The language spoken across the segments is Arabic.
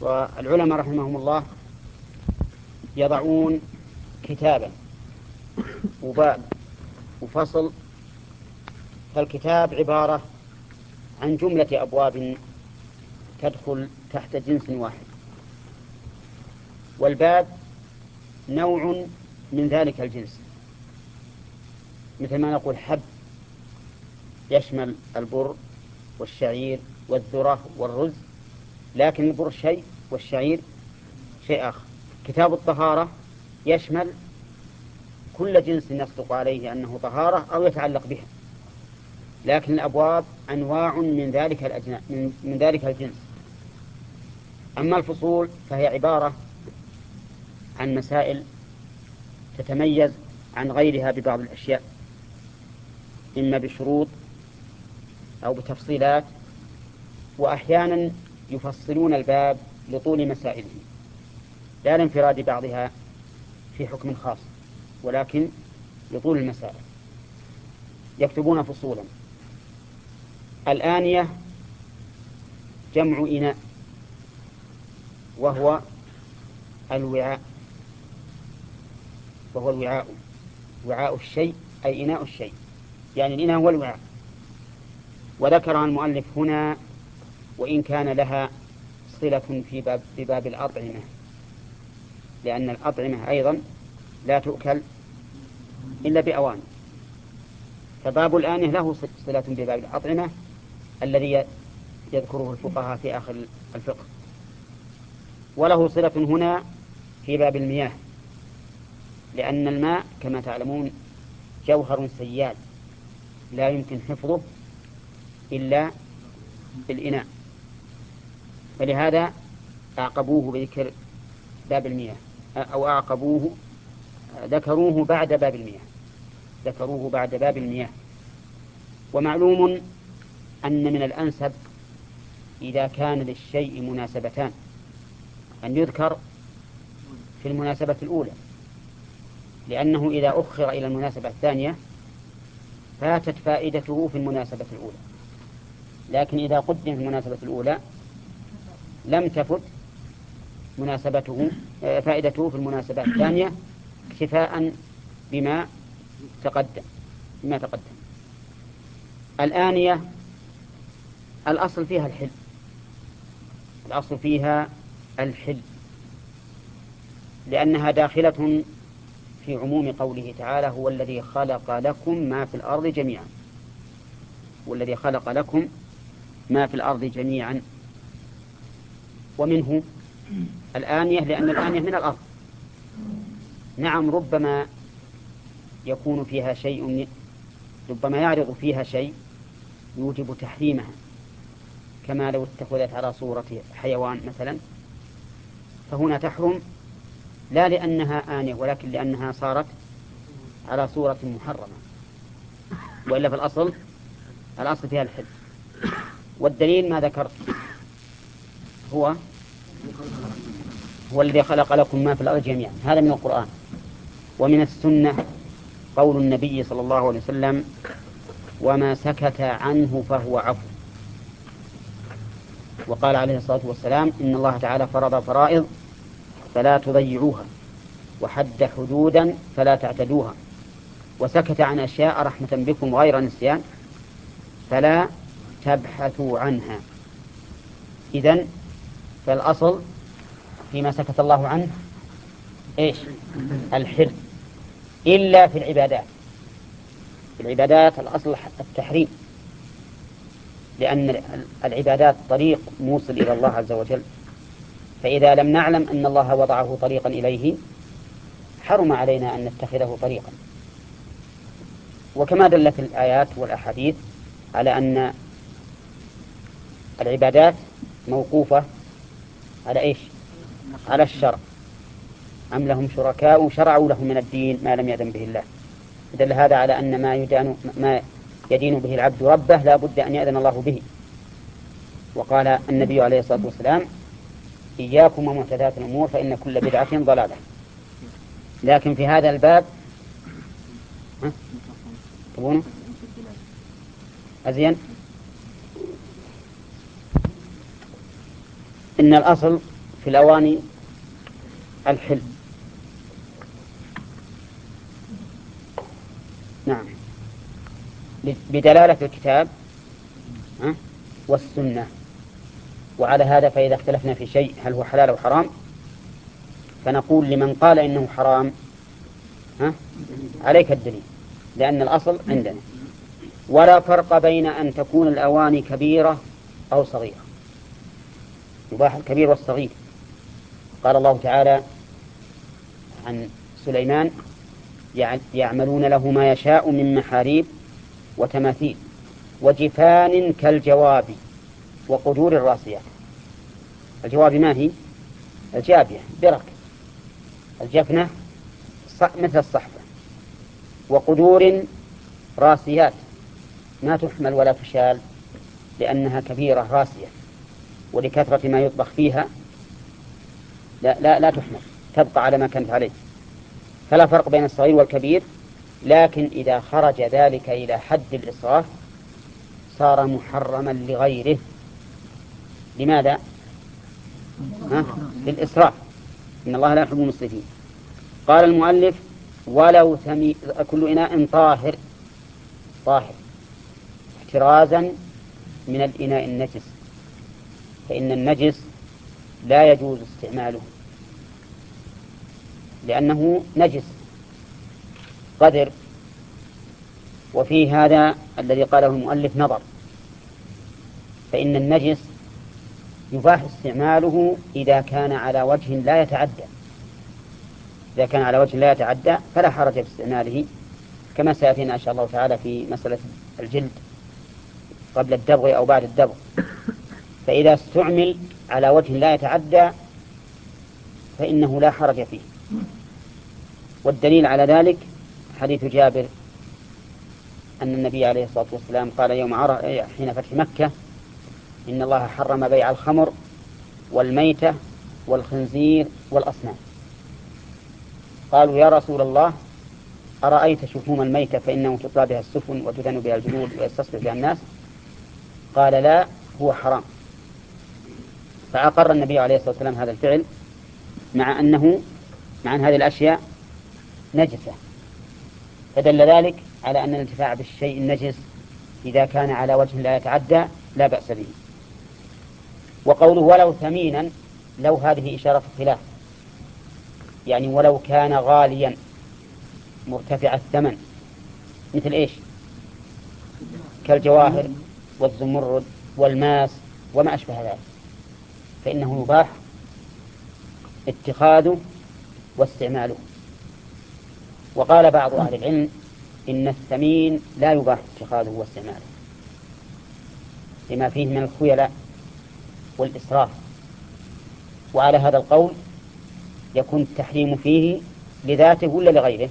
والعلماء رحمهم الله يضعون كتابا وباب وفصل فالكتاب عبارة عن جملة أبواب تدخل تحت جنس واحد. والباب نوع من ذلك الجنس. مثل ما نقول حب يشمل البر والشعير والذرة والرز لكن البر شيء والشعير شيء آخر. كتاب الطهارة يشمل كل جنس يصدق عليه أنه طهارة أو يتعلق بها لكن الأبواب أنواع من ذلك من, من ذلك الجنس. أما الفصول فهي عبارة عن مسائل تتميز عن غيرها ببعض الأشياء إما بشروط أو بتفصيلات وأحيانا يفصلون الباب لطول مسائله. لا لانفراد بعضها في حكم خاص ولكن لطول المسائل. يكتبون فصولا. الآنية جمع إناء وهو الوعاء وهو الوعاء وعاء الشيء أي إناء الشيء. يعني الإناء هو الوعاء. وذكر المؤلف هنا وإن كان لها صلة في باب, في باب الأطعمة. لأن الأطعمة أيضا لا تؤكل إلا بأوان. فباب الآنية له صلة بباب الأطعمة الذي يذكره الفقهاء في آخر الفقه. وله صلة هنا في باب المياه. لأن الماء كما تعلمون جوهر سيال لا يمكن حفظه إلا بالإناء. فلهذا أعقبوه بذكر باب المياه أو أعقبوه ذكروه بعد باب المياه ذكروه بعد باب المياه. ومعلوم أن من الأنسب إذا كان للشيء مناسبتان أن يذكر في المناسبة الأولى لأنه إذا أخر إلى المناسبة الثانية فاتت فائدته في المناسبة الأولى. لكن إذا قدم في المناسبة الأولى لم تفت مناسبته آه، فائدته في المناسبة الثانية اكتفاء بما تقدم بما تقدم. الآنية الأصل فيها الحل الأصل فيها الحل لأنها داخلة في عموم قوله تعالى هو الذي خلق لكم ما في الأرض جميعا. هو الذي خلق لكم ما في الأرض جميعا. ومنه الآنية لأن الآنية من الأرض نعم ربما يكون فيها شيء ربما يعرض فيها شيء يوجب تحريمها. كما لو اتخذت على صورة حيوان مثلا فهنا تحرم لا لأنها آنية ولكن لأنها صارت على صورة محرمة. وإلا في الأصل الأصل فيها الحل. والدليل ما ذكرت. هو هو الذي خلق لكم ما في الأرض جميعا. هذا من القرآن. ومن السنة قول النبي صلى الله عليه وسلم وما سكت عنه فهو عفو. وقال عليه الصلاة والسلام إن الله تعالى فرض فرائض فلا تضيعوها وحد حدودا فلا تعتدوها وسكت عن أشياء رحمة بكم غير نسيان فلا تبحثوا عنها. إذن فالأصل فيما سكت الله عنه إيش؟ الحرز إلا في العبادات. في العبادات الأصل التحريم. لأن العبادات طريق موصل إلى الله عز وجل. فإذا لم نعلم أن الله وضعه طريقا إليه حرم علينا أن نتخذه طريقا. وكما دلت الآيات والأحاديث على أن العبادات موقوفة على إيش؟ على الشرع. أم لهم شركاء شرعوا لهم من الدين ما لم يأذن به الله. دل هذا على أن ما يدان ما يدين به العبد ربه لا بد أن يأذن الله به. وقال النبي عليه الصلاة والسلام إياكم ومحدثات الأمور فإن كل بدعة ضلالة. لكن في هذا الباب تبونه أزين؟ إن الأصل في الأواني الحل نعم. بدلالة الكتاب والسنة. وعلى هذا فإذا اختلفنا في شيء هل هو حلال أو حرام فنقول لمن قال إنه حرام ها عليك الدليل. لأن الأصل عندنا. ولا فرق بين أن تكون الأواني كبيرة أو صغيرة. يباح الكبير والصغير. قال الله تعالى عن سليمان يعملون له ما يشاء من محاريب وتماثيل وجفان كالجواب وقدور الراسيات الجواب ما هي؟ الجابية برك الجفنة مثل الصحفة وقدور راسيات. ما تحمل ولا تشال لأنها كبيرة راسية. ولكثرة ما يطبخ فيها لا, لا, لا تحمل تبقى على ما كانت عليه. فلا فرق بين الصغير والكبير لكن إذا خرج ذلك إلى حد الإسراف صار محرما لغيره. لماذا؟ ها؟ للإسراف. إن الله لا يحب المسرفين. قال المؤلف ولو ثمي كل إناء طاهر طاهر احترازا من الإناء النجس. فإن النجس لا يجوز استعماله لأنه نجس قدر وفي هذا الذي قاله المؤلف نظر. فإن النجس يباح استعماله إذا كان على وجه لا يتعدى. إذا كان على وجه لا يتعدى فلا حرج في استعماله كما سيأتينا إن شاء الله تعالى في مسألة الجلد قبل الدبغ أو بعد الدبغ. فإذا استعمل على وجه لا يتعدى فإنه لا حرج فيه. والدليل على ذلك حديث جابر أن النبي عليه الصلاة والسلام قال يوم عرى حين فتح مكة إن الله حرم بيع الخمر والميتة والخنزير والأصنام. قالوا يا رسول الله أرأيت شحوم الميتة فإنه تطلى بها السفن وتدن بها الجلود ويستصبح بها الناس؟ قال لا هو حرام. فأقر النبي عليه الصلاة والسلام هذا الفعل مع أنه مع أن هذه الأشياء نجسة. فدل ذلك على أن الانتفاع بالشيء النجس إذا كان على وجه لا يتعدى لا بأس به. وقوله ولو ثمينا لو هذه إشارة خلاف يعني ولو كان غاليا مرتفع الثمن مثل إيش؟ كالجواهر والزمرد والماس وما أشبه ذلك. فإنه يباح اتخاذه واستعماله. وقال بعض أهل العلم إن الثمين لا يباح اتخاذه واستعماله. لما فيه من الخيلاء والإسراف. وعلى هذا القول يكون التحريم فيه لذاته ولا لغيره؟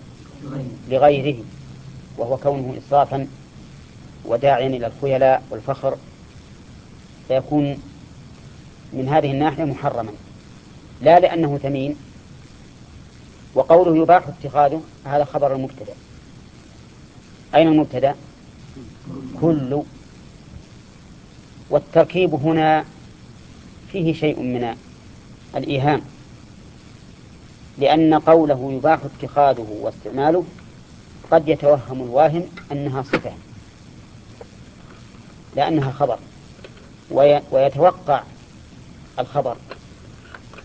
لغيره. وهو كونه إسرافا وداعيا إلى الخيلاء والفخر. فيكون من هذه الناحية محرما. لا لأنه ثمين وقوله يباح اتخاذه هذا خبر المبتدأ. أين المبتدأ؟ كل والتركيب هنا فيه شيء من الإيهام لأن قوله يباح اتخاذه واستعماله قد يتوهم الواهم أنها صفة لأنها خبر ويتوقع الخبر.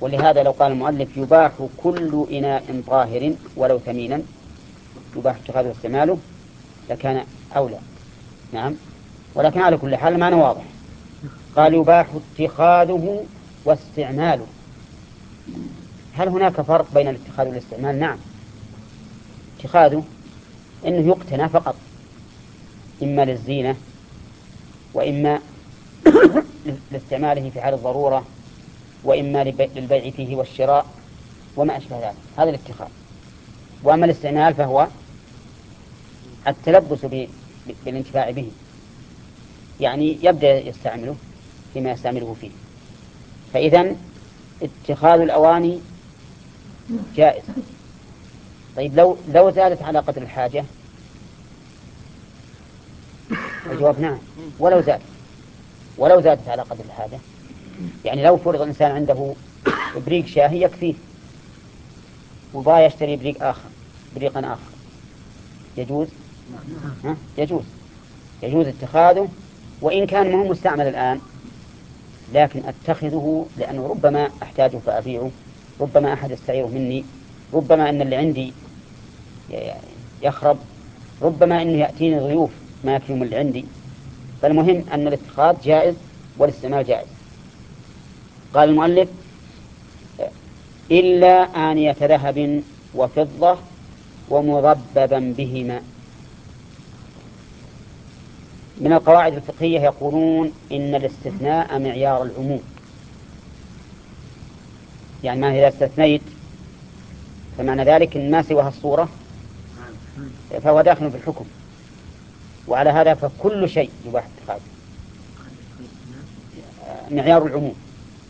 ولهذا لو قال المؤلف يباح كل إناء طاهر ولو ثمينا يباح اتخاذه واستعماله لكان أولى. نعم. ولكن على كل حال المعنى واضح. قال يباح اتخاذه واستعماله. هل هناك فرق بين الاتخاذ والاستعمال؟ نعم. اتخاذه إنه يقتنى فقط. إما للزينة وإما لاستعماله في حال الضرورة وإما للبيع فيه والشراء وما أشبه ذلك. هذا الاتخاذ. وأما الاستعمال فهو التلبس بالانتفاع به. يعني يبدأ يستعمله فيما يستعمله فيه. فاذا اتخاذ الأواني جائز. طيب لو لو زادت على قدر الحاجة؟ الجواب نعم. ولو زادت ولو زادت على قدر الحاجة؟ يعني لو فرض إنسان عنده بريق شاهي يكفيه وبغى يشتري بريق آخر بريقا آخر. يجوز؟ ها؟ يجوز. يجوز اتخاذه وإن كان مهم مستعمل الآن لكن أتخذه لأنه ربما أحتاجه فأبيعه ربما أحد يستعيره مني ربما أن اللي عندي يخرب ربما أنه يأتيني ضيوف ما يكفيهم اللي عندي. فالمهم أن الاتخاذ جائز والإستعمال جائز. قال المؤلف إلا آنية ذهب وفضة ومضببا بهما. من القواعد الفقهية يقولون إن الاستثناء معيار العموم. يعني ما إذا استثنيت فمعنى ذلك إن ما سواها الصورة فهو داخل في الحكم. وعلى هذا فكل شيء يباح اتخاذه. معيار العموم.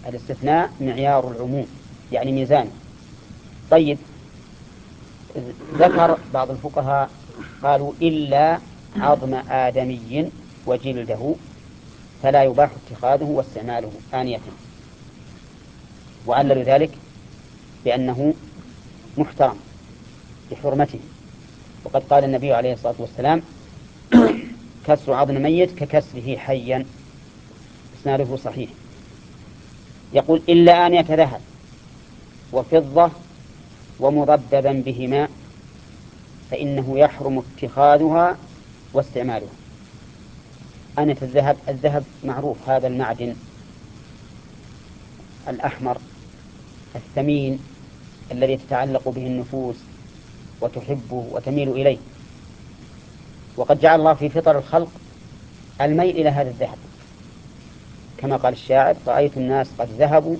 الاستثناء معيار العموم يعني ميزان. طيب ذكر بعض الفقهاء قالوا إلا عظم آدمي وجلده فلا يباح اتخاذه واستعماله آنية. وعللوا ذلك بأنه محترم بحرمته. وقد قال النبي عليه الصلاة والسلام كسر عظم ميت ككسره حيا. إسناده صحيح. يقول إلا أن يتذهب وفضة ومضببا بهما فإنه يحرم اتخاذها واستعمالها. أنة الذهب الذهب معروف هذا المعدن الأحمر الثمين الذي تتعلق به النفوس وتحبه وتميل إليه. وقد جعل الله في فطر الخلق الميل إلى هذا الذهب. كما قال الشاعر رأيت الناس قد ذهبوا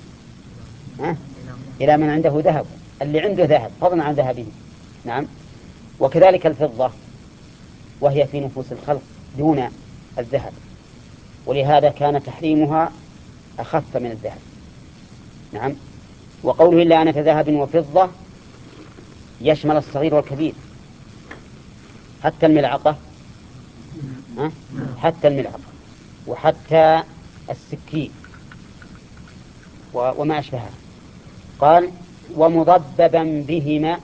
إلى من عنده ذهب اللي عنده ذهب فضلا عن ذهبه. نعم. وكذلك الفضة وهي في نفوس الخلق دون الذهب. ولهذا كان تحريمها أخف من الذهب. نعم. وقوله إلا أنا ذهب وفضة يشمل الصغير والكبير. حتى الملعقة حتى الملعقة. وحتى السكين. وما أشبهها. قال ومضببا بهما.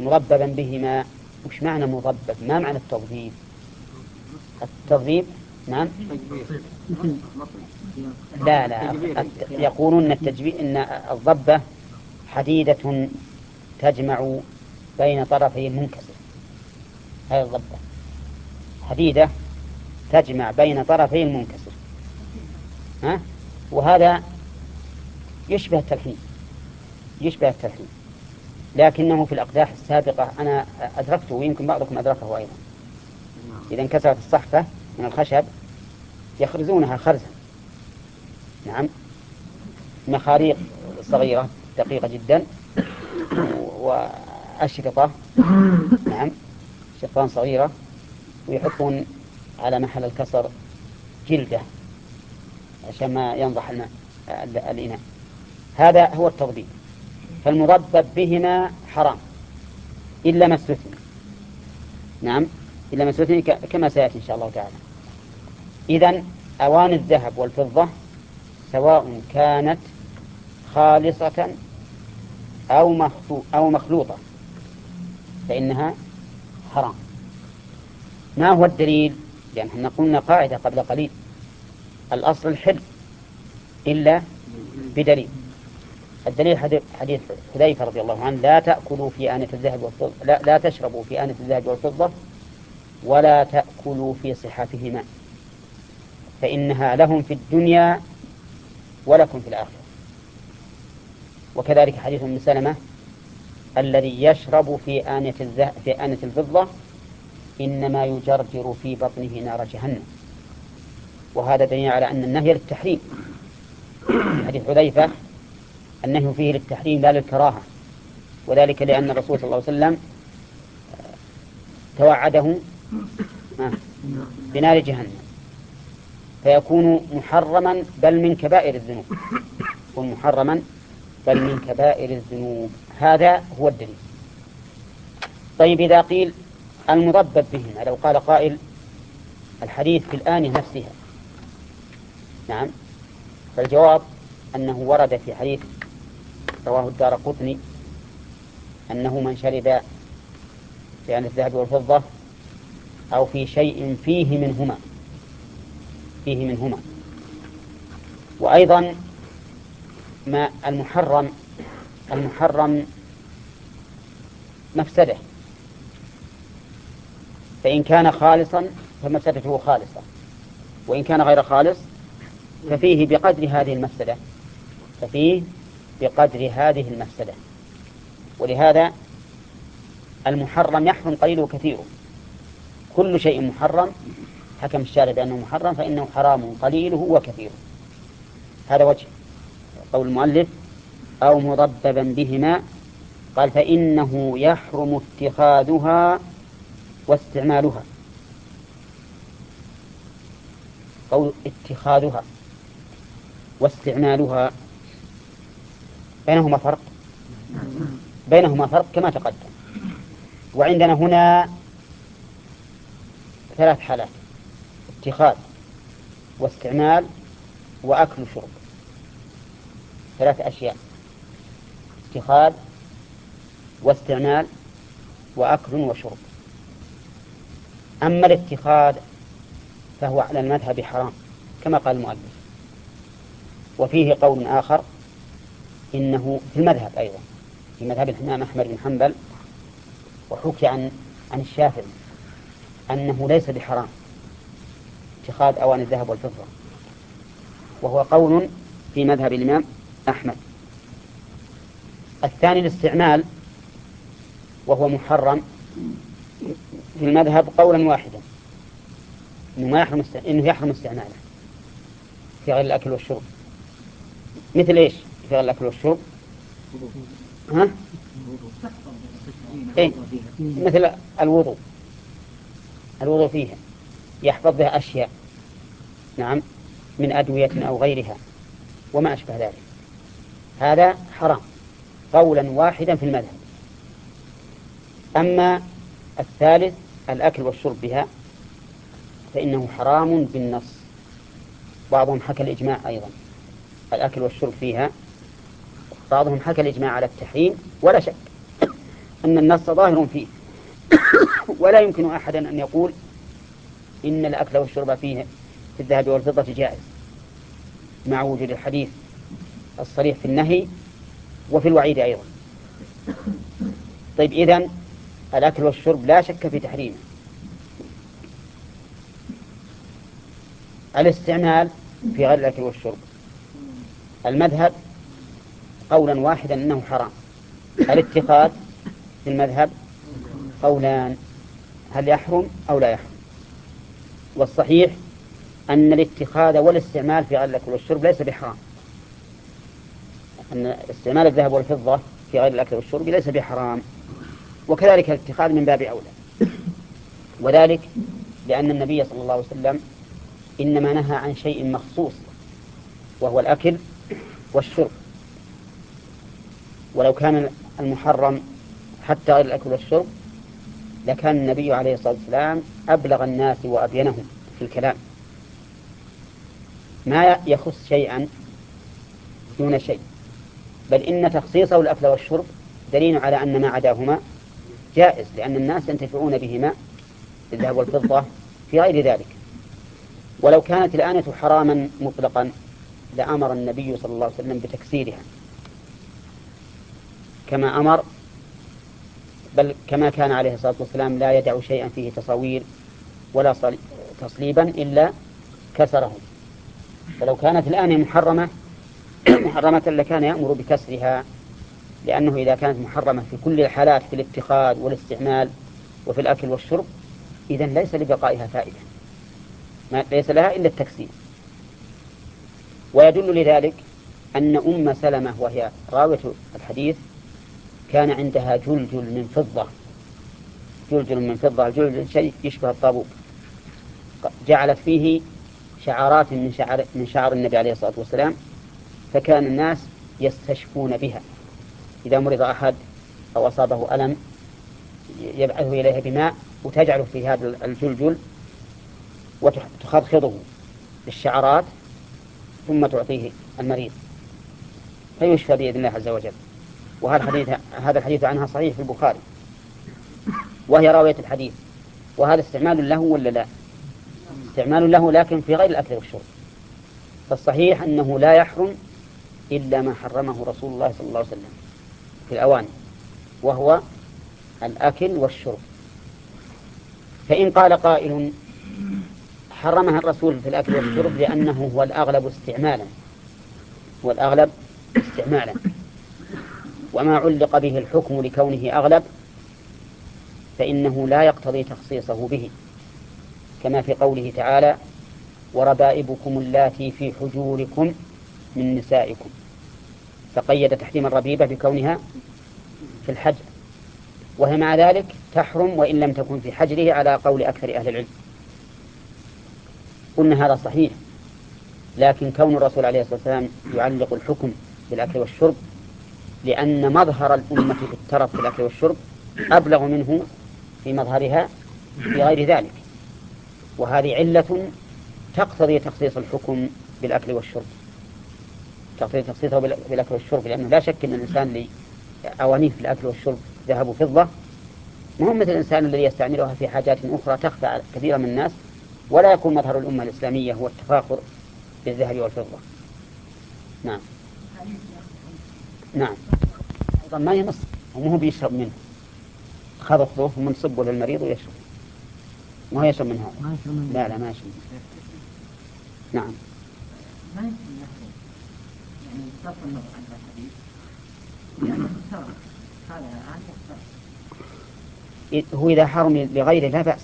مضببا بهما. وش معنى مضبب؟ ما معنى التضبيب؟ التضبيب نعم؟ لا لا. يقولون التجبيب إن الضبة حديدة تجمع بين طرفي المنكسر. هذه الضبة. حديدة تجمع بين طرفي المنكسر. ها؟ وهذا يشبه التلحين. يشبه التلحين. لكنه في الأقداح السابقة أنا أدركته ويمكن بعضكم أدركه أيضا. إذا انكسرت الصحفة من الخشب يخرزونها خرزا. نعم. مخاريق صغيرة دقيقة جدا وأشرطة. نعم. شقان صغيرة ويحطون على محل الكسر جلدة. عشان ما ينضح الماء الإناء. هذا هو التضبيب فالمضبب بهما حرام. إلا ما استثني. نعم. إلا ما استثني كما سيأتي إن شاء الله تعالى. إذا أواني الذهب والفضة سواء كانت خالصة أو أو مخلوطة. فإنها حرام. ما هو الدليل؟ لأن إحنا قلنا قاعدة قبل قليل. الأصل الحل إلا بدليل. الدليل حديث حذيفة رضي الله عنه لا تأكلوا في آنة الذهب والفضة لا, لا تشربوا في آنة الذهب والفضة ولا تأكلوا في صحافهما فإنها لهم في الدنيا ولكم في الآخرة. وكذلك حديث ابن سلمة الذي يشرب في الذهب في آنية الفضة إنما يجرجر في بطنه نار جهنم. وهذا دليل على أن النهي للتحريم. حديث حذيفة النهي فيه للتحريم لا للكراهة وذلك لأن الرسول صلى الله عليه وسلم توعده بنار جهنم. فيكون محرما بل من كبائر الذنوب. يكون محرما بل من كبائر الذنوب. هذا هو الدليل. طيب إذا قيل المضبب بهما لو قال قائل الحديث في الآن نفسها نعم. فالجواب أنه ورد في حديث رواه الدار قطني أنه من شرب في الذهب والفضة أو في شيء فيه منهما فيه منهما. وأيضا ما المحرم المحرم مفسده. فإن كان خالصا فمفسدته خالصة. وإن كان غير خالص ففيه بقدر هذه المفسدة. ففيه بقدر هذه المفسدة. ولهذا المحرم يحرم قليله كثيره كل شيء محرم حكم الشارع بأنه محرم فإنه حرام قليله وكثيره. هذا وجه قول المؤلف أو مضببا بهما. قال فإنه يحرم اتخاذها واستعمالها. قول اتخاذها. واستعمالها بينهما فرق. بينهما فرق كما تقدم. وعندنا هنا ثلاث حالات. اتخاذ واستعمال وأكل وشرب. ثلاث أشياء. اتخاذ واستعمال وأكل وشرب. أما الاتخاذ فهو على المذهب حرام كما قال المؤلف. وفيه قول آخر إنه في المذهب أيضا في مذهب الإمام أحمد بن حنبل وحكي عن عن الشافعي أنه ليس بحرام اتخاذ أواني الذهب والفضة وهو قول في مذهب الإمام أحمد. الثاني الاستعمال وهو محرم في المذهب قولا واحدا إنه ما يحرم إنه يحرم استعماله في غير الأكل والشرب. مثل إيش؟ في غير الاكل والشرب ها؟ إيه؟ مثل الوضوء. الوضوء فيها. يحفظ بها أشياء. نعم. من أدوية أو غيرها. وما أشبه ذلك. هذا حرام. قولا واحدا في المذهب. أما الثالث الأكل والشرب بها فإنه حرام بالنص. بعضهم حكى الإجماع أيضا. الأكل والشرب فيها. بعضهم حكى الإجماع على التحريم ولا شك أن النص ظاهر فيه. ولا يمكن أحدا أن يقول إن الأكل والشرب فيه في الذهب والفضة جائز مع وجود الحديث الصريح في النهي وفي الوعيد أيضا. طيب إذن الأكل والشرب لا شك في تحريمه. الاستعمال في غير الأكل والشرب. المذهب قولا واحدا أنه حرام. الاتخاذ في المذهب قولان هل يحرم أو لا يحرم؟ والصحيح أن الاتخاذ والاستعمال في غير الأكل والشرب ليس بحرام. أن استعمال الذهب والفضة في غير الأكل والشرب ليس بحرام. وكذلك الاتخاذ من باب أولى. وذلك لأن النبي صلى الله عليه وسلم إنما نهى عن شيء مخصوص وهو الأكل والشرب. ولو كان المحرم حتى غير الأكل والشرب لكان النبي عليه الصلاة والسلام أبلغ الناس وأبينهم في الكلام. ما يخص شيئا دون شيء. بل إن تخصيصه الأكل والشرب دليل على أن ما عداهما جائز لأن الناس ينتفعون بهما الذهب والفضة في غير ذلك. ولو كانت الآنة حراما مطلقا لأمر النبي صلى الله عليه وسلم بتكسيرها. كما أمر بل كما كان عليه الصلاة والسلام لا يدع شيئا فيه تصاوير ولا تصليبا إلا كسره. فلو كانت الآن محرمة محرمة لكان يأمر بكسرها لأنه إذا كانت محرمة في كل الحالات في الاتخاذ والاستعمال وفي الأكل والشرب إذا ليس لبقائها فائدة. ما ليس لها إلا التكسير. ويدل لذلك أن أم سلمة وهي راوية الحديث كان عندها جلجل من فضة. جلجل من فضة. الجلجل شيء يشبه الطابوق جعلت فيه شعارات من شعر من شعر النبي عليه الصلاة والسلام فكان الناس يستشفون بها. إذا مرض أحد أو أصابه ألم يبعثه إليها بماء وتجعله في هذا الجلجل وتخضخضه بالشعرات ثم تعطيه المريض. فيشفى بإذن الله عز وجل. وهذا الحديث هذا الحديث عنها صحيح في البخاري. وهي راوية الحديث. وهذا استعمال له ولا لا؟ استعمال له لكن في غير الأكل والشرب. فالصحيح أنه لا يحرم إلا ما حرمه رسول الله صلى الله عليه وسلم في الأواني وهو الأكل والشرب. فإن قال قائل حرمها الرسول في الأكل والشرب لأنه هو الأغلب استعمالا. والأغلب استعمالا. وما علق به الحكم لكونه أغلب فإنه لا يقتضي تخصيصه به. كما في قوله تعالى وربائبكم اللاتي في حجوركم من نسائكم. فقيد تحريم الربيبة بكونها في الحجر وهي مع ذلك تحرم وإن لم تكن في حجره على قول أكثر أهل العلم. قلنا هذا صحيح لكن كون الرسول عليه الصلاة والسلام يعلق الحكم بالأكل والشرب لأن مظهر الأمة في الترف في الأكل والشرب أبلغ منه في مظهرها في غير ذلك. وهذه علة تقتضي تخصيص الحكم بالأكل والشرب. تقتضي تخصيصه بالأكل والشرب لأنه لا شك أن الإنسان لأوانيه في الأكل والشرب ذهب وفضة. ما مثل الإنسان الذي يستعملها في حاجات أخرى تخفى على كثير من الناس. ولا يكون مظهر الأمة الإسلامية هو التفاخر بالذهب والفضة. نعم. نعم. أيضا ما ينص وما هو بيشرب منه. خذ خذوه ثم نصبه للمريض ويشرب. ما هو يشرب منها لا لا ما يشرب نعم. ما يمكن يعني صرف النظر عن الحديث. لأنه هذا هو إذا حرم لغيره لا بأس.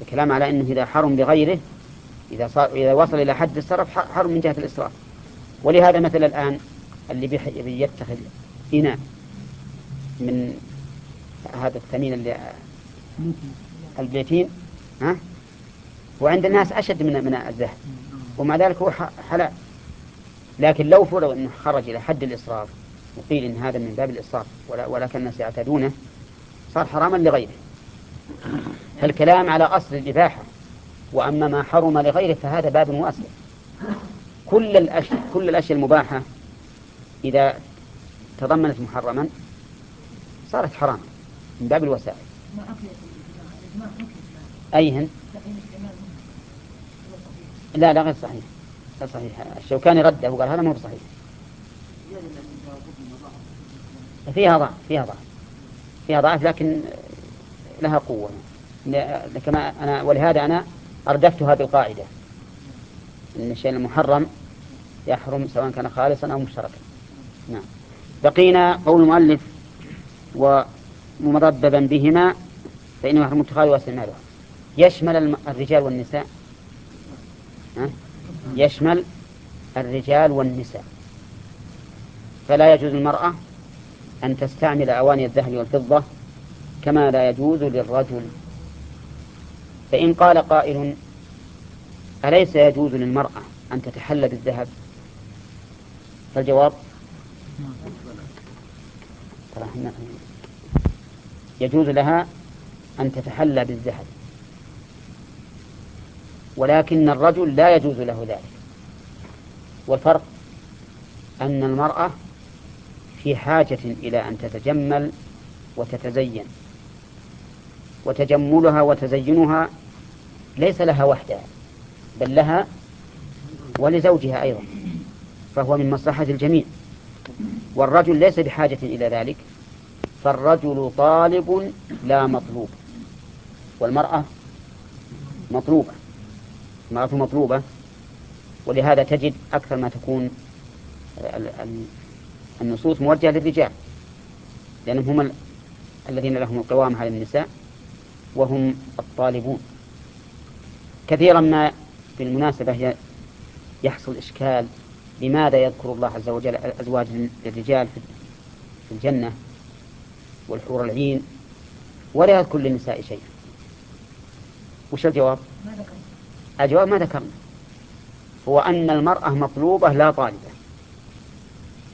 الكلام على أنه إذا حرم بغيره إذا صار إذا وصل إلى حد السرف حرم من جهة الإسراف. ولهذا مثل الآن اللي بيتخذ إناء من هذا الثمين اللي البيتين ها؟ وعند الناس أشد من من الذهب. ومع ذلك هو حلال. لكن لو فرض أنه خرج إلى حد الإسراف وقيل إن هذا من باب الإسراف ولكن الناس يعتدونه صار حراما لغيره. فالكلام على أصل الإباحة وأما ما حرم لغيره فهذا باب واسع كل الأشياء كل الأشياء المباحة إذا تضمنت محرما صارت حرام من باب الوسائل. أيهن لا لا غير صحيح. لا صحيح. الشوكاني رده وقال هذا ما هو صحيح فيها ضعف فيها ضعف. فيها ضعف لكن لها قوة. كما أنا ولهذا أنا أردفتها بالقاعدة أن الشيء المحرم يحرم سواء كان خالصا أو مشتركا. نعم. بقينا قول المؤلف ومضببا بهما فإنه يحرم اتخاذ واستعمالها يشمل الرجال والنساء. ها؟ يشمل الرجال والنساء. فلا يجوز المرأة أن تستعمل أواني الذهب والفضة كما لا يجوز للرجل. فإن قال قائل أليس يجوز للمرأة أن تتحلى بالذهب؟ فالجواب يجوز لها أن تتحلى بالذهب. ولكن الرجل لا يجوز له ذلك. والفرق أن المرأة في حاجة إلى أن تتجمل وتتزين. وتجملها وتزينها ليس لها وحدها بل لها ولزوجها أيضا فهو من مصلحة الجميع. والرجل ليس بحاجة إلى ذلك فالرجل طالب لا مطلوب والمرأة مطلوبة المرأة مطلوبة ولهذا تجد أكثر ما تكون النصوص موجهة للرجال لأنهم هم الذين لهم القوام على النساء. وهم الطالبون. كثيرا ما بالمناسبة يحصل إشكال لماذا يذكر الله عز وجل أزواج الرجال في الجنة والحور العين ولا يذكر للنساء شيئا. وش الجواب؟ الجواب ما ذكرنا. هو أن المرأة مطلوبة لا طالبة.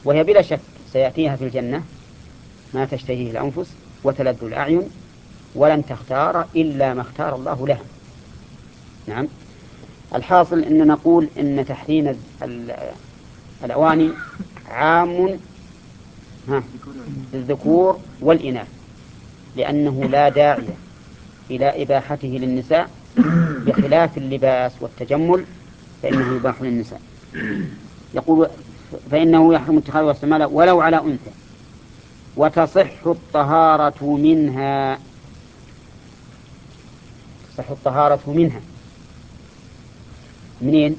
وهي بلا شك سيأتيها في الجنة ما تشتهيه الأنفس وتلذ الأعين ولن تختار إلا ما اختار الله لها نعم. الحاصل أن نقول أن تحريم الأواني عام للذكور والإناث لأنه لا داعي إلى إباحته للنساء بخلاف اللباس والتجمل فإنه يباح للنساء. يقول فإنه يحرم اتخاذ واستعماله ولو على أنثى وتصح الطهارة منها. تصح الطهارة منها. منين؟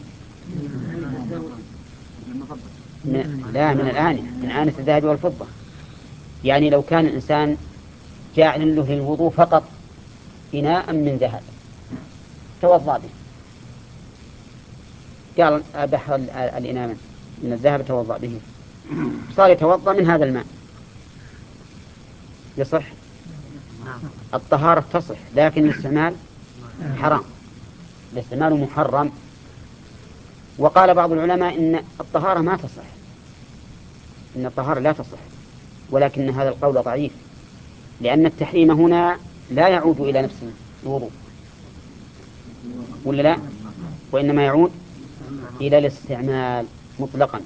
من لا من الآنية من آنية الذهب والفضة. يعني لو كان الإنسان جاعل له للوضوء فقط إناء من ذهب. توضأ به. قال أبح الإناء من الذهب توضأ به. صار يتوضأ من هذا الماء. يصح؟ الطهارة تصح لكن الاستعمال حرام. الاستعمال محرم. وقال بعض العلماء إن الطهارة ما تصح. إن الطهارة لا تصح. ولكن هذا القول ضعيف. لأن التحريم هنا لا يعود إلى نفس الوضوء. ولا لا؟ وإنما يعود إلى الاستعمال مطلقا.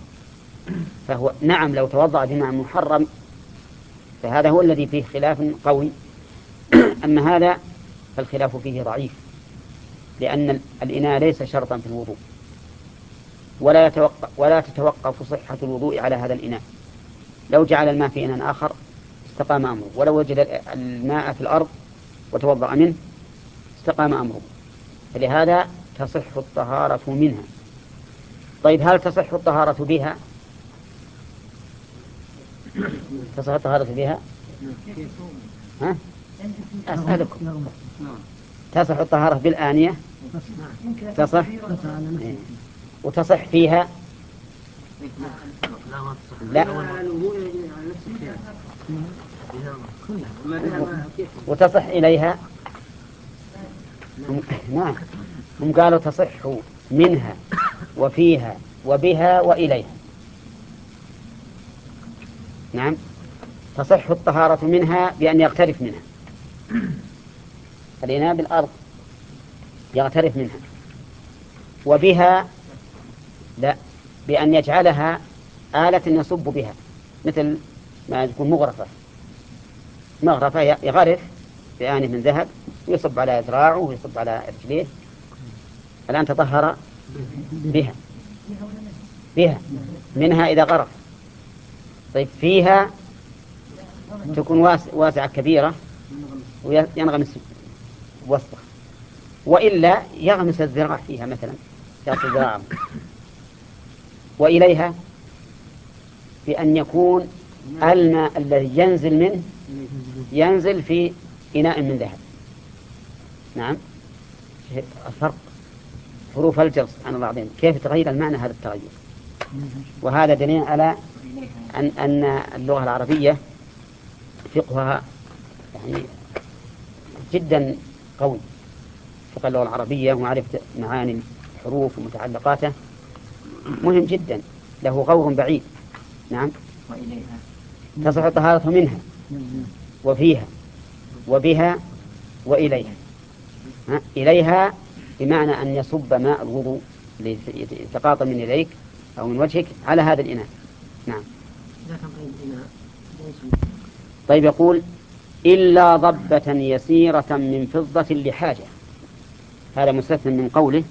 فهو نعم لو توضأ بماء محرم فهذا هو الذي فيه خلاف قوي. أما هذا فالخلاف فيه ضعيف لأن الإناء ليس شرطا في الوضوء ولا يتوقف ولا تتوقف صحة الوضوء على هذا الإناء. لو جعل الماء في إناء آخر استقام أمره ولو وجد الماء في الأرض وتوضأ منه استقام أمره. فلهذا تصح الطهارة منها. طيب هل تصح الطهارة بها؟ تصح الطهارة بها؟ ها؟ أسألكم. تصح الطهارة بالآنية؟ تصح. وتصح فيها؟ لا. وتصح إليها؟ نعم. هم قالوا تصح منها وفيها وبها وإليها. نعم. تصح الطهارة منها بأن يغترف منها. الإناء بالأرض يغترف منها. وبها لا بأن يجعلها آلة يصب بها مثل ما تكون مغرفة. مغرفة يغرف بآنه من ذهب ويصب على ذراعه ويصب على رجليه. الآن تطهر بها. بها. منها إذا غرف. طيب فيها تكون واسعة كبيرة وينغمس وسطه. وإلا يغمس الذراع فيها مثلا يصل ذراعه وإليها بأن يكون الماء الذي ينزل منه ينزل في إناء من ذهب. نعم. الفرق. حروف الجر سبحان الله العظيم. كيف تغير المعنى هذا التغير؟ وهذا دليل على أن أن اللغة العربية فقهها يعني جدا قوي. فقه اللغة العربية ومعرفة معاني الحروف ومتعلقاته. مهم جدا. له غور بعيد. نعم. وإليها. تصح الطهارة منها. وفيها. وبها. وإليها. ها؟ إليها بمعنى أن يصب ماء الوضوء يتقاطع من يديك أو من وجهك على هذا الإناء. نعم. طيب يقول إلا ضبة يسيرة من فضة لحاجة. هذا مستثنى من قوله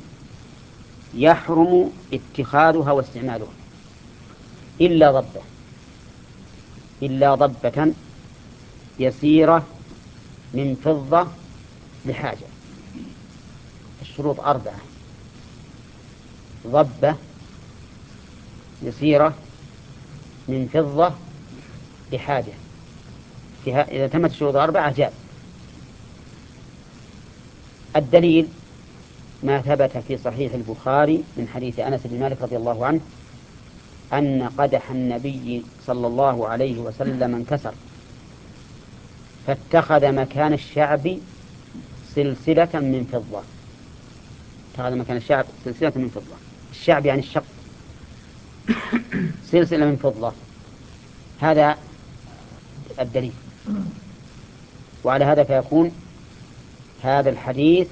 يحرم اتخاذها واستعمالها. إلا ضبة. إلا ضبة يسيرة من فضة لحاجة. الشروط أربعة. ضبة يسيرة من فضة لحاجة. إذا تمت الشروط الأربعة جاء الدليل ما ثبت في صحيح البخاري من حديث أنس بن مالك رضي الله عنه أن قدح النبي صلى الله عليه وسلم انكسر. فاتخذ مكان الشعب سلسلة من فضة. اتخذ مكان الشعب سلسلة من فضة. الشعب يعني الشق. سلسلة من فضة. هذا الدليل. وعلى هذا فيكون هذا الحديث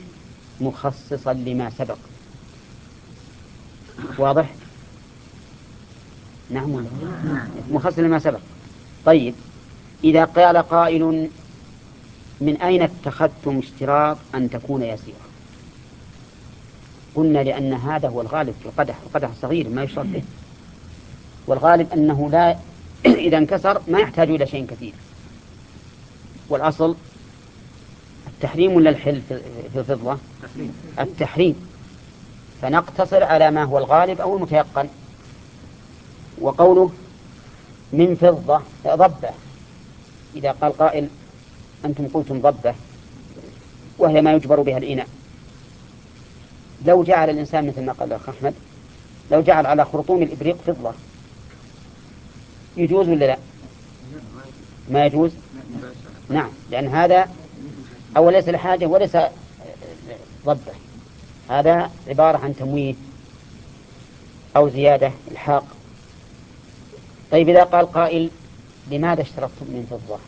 مخصصا لما سبق. واضح؟ نعم مخصص لما سبق. طيب إذا قال قائل من أين اتخذتم اشتراط أن تكون يسيرة قلنا لأن هذا هو الغالب في القدح. القدح صغير ما يشرب به. والغالب أنه لا إذا انكسر ما يحتاج إلى شيء كثير. والأصل التحريم ولا الحل في الفضة؟ التحريم. فنقتصر على ما هو الغالب أو المتيقن. وقوله من فضة ضبة إذا قال قائل أنتم قلتم ضبة وهي ما يجبر بها الإناء. لو جعل الإنسان مثل ما قال الأخ أحمد لو جعل على خرطوم الإبريق فضة. يجوز ولا لا؟ ما يجوز. نعم لأن هذا أو ليس لحاجة وليس ضبة هذا عبارة عن تمويه أو زيادة إلحاق. طيب إذا قال قائل لماذا اشترطتم من فضة؟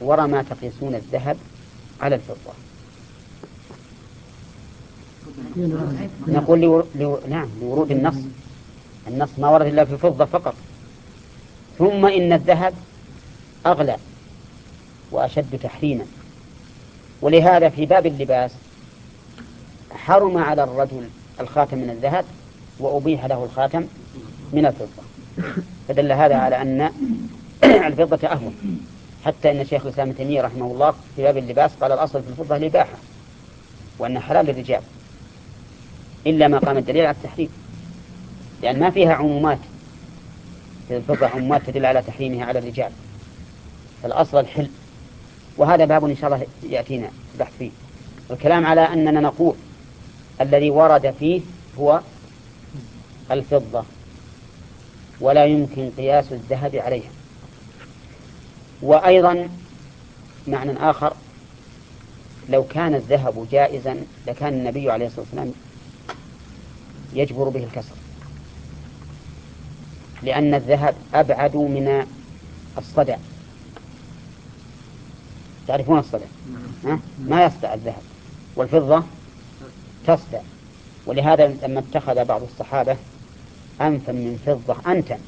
ورى ما تقيسون الذهب على الفضة. نقول لو... لو... نعم لورود النص. النص ما ورد إلا في الفضة فقط. ثم إن الذهب أغلى. وأشد تحريما. ولهذا في باب اللباس حرم على الرجل الخاتم من الذهب وأبيح له الخاتم من الفضة. فدل هذا على أن الفضة أهون. حتى أن شيخ الإسلام ابن تيمية رحمه الله في باب اللباس قال الأصل في الفضة الإباحة وأنها حلال للرجال. إلا ما قام الدليل على التحريم. لأن ما فيها عمومات. في الفضة عمومات تدل على تحريمها على الرجال. فالأصل الحل وهذا باب إن شاء الله يأتينا البحث فيه. الكلام على أننا نقول الذي ورد فيه هو الفضة ولا يمكن قياس الذهب عليها. وأيضا معنى آخر لو كان الذهب جائزا لكان النبي عليه الصلاة والسلام يجبر به الكسر. لأن الذهب أبعد من الصدع. تعرفون الصدع ها؟ ما يصدع الذهب. والفضة تصدع. ولهذا لما اتخذ بعض الصحابة أنفا من فضة أنتا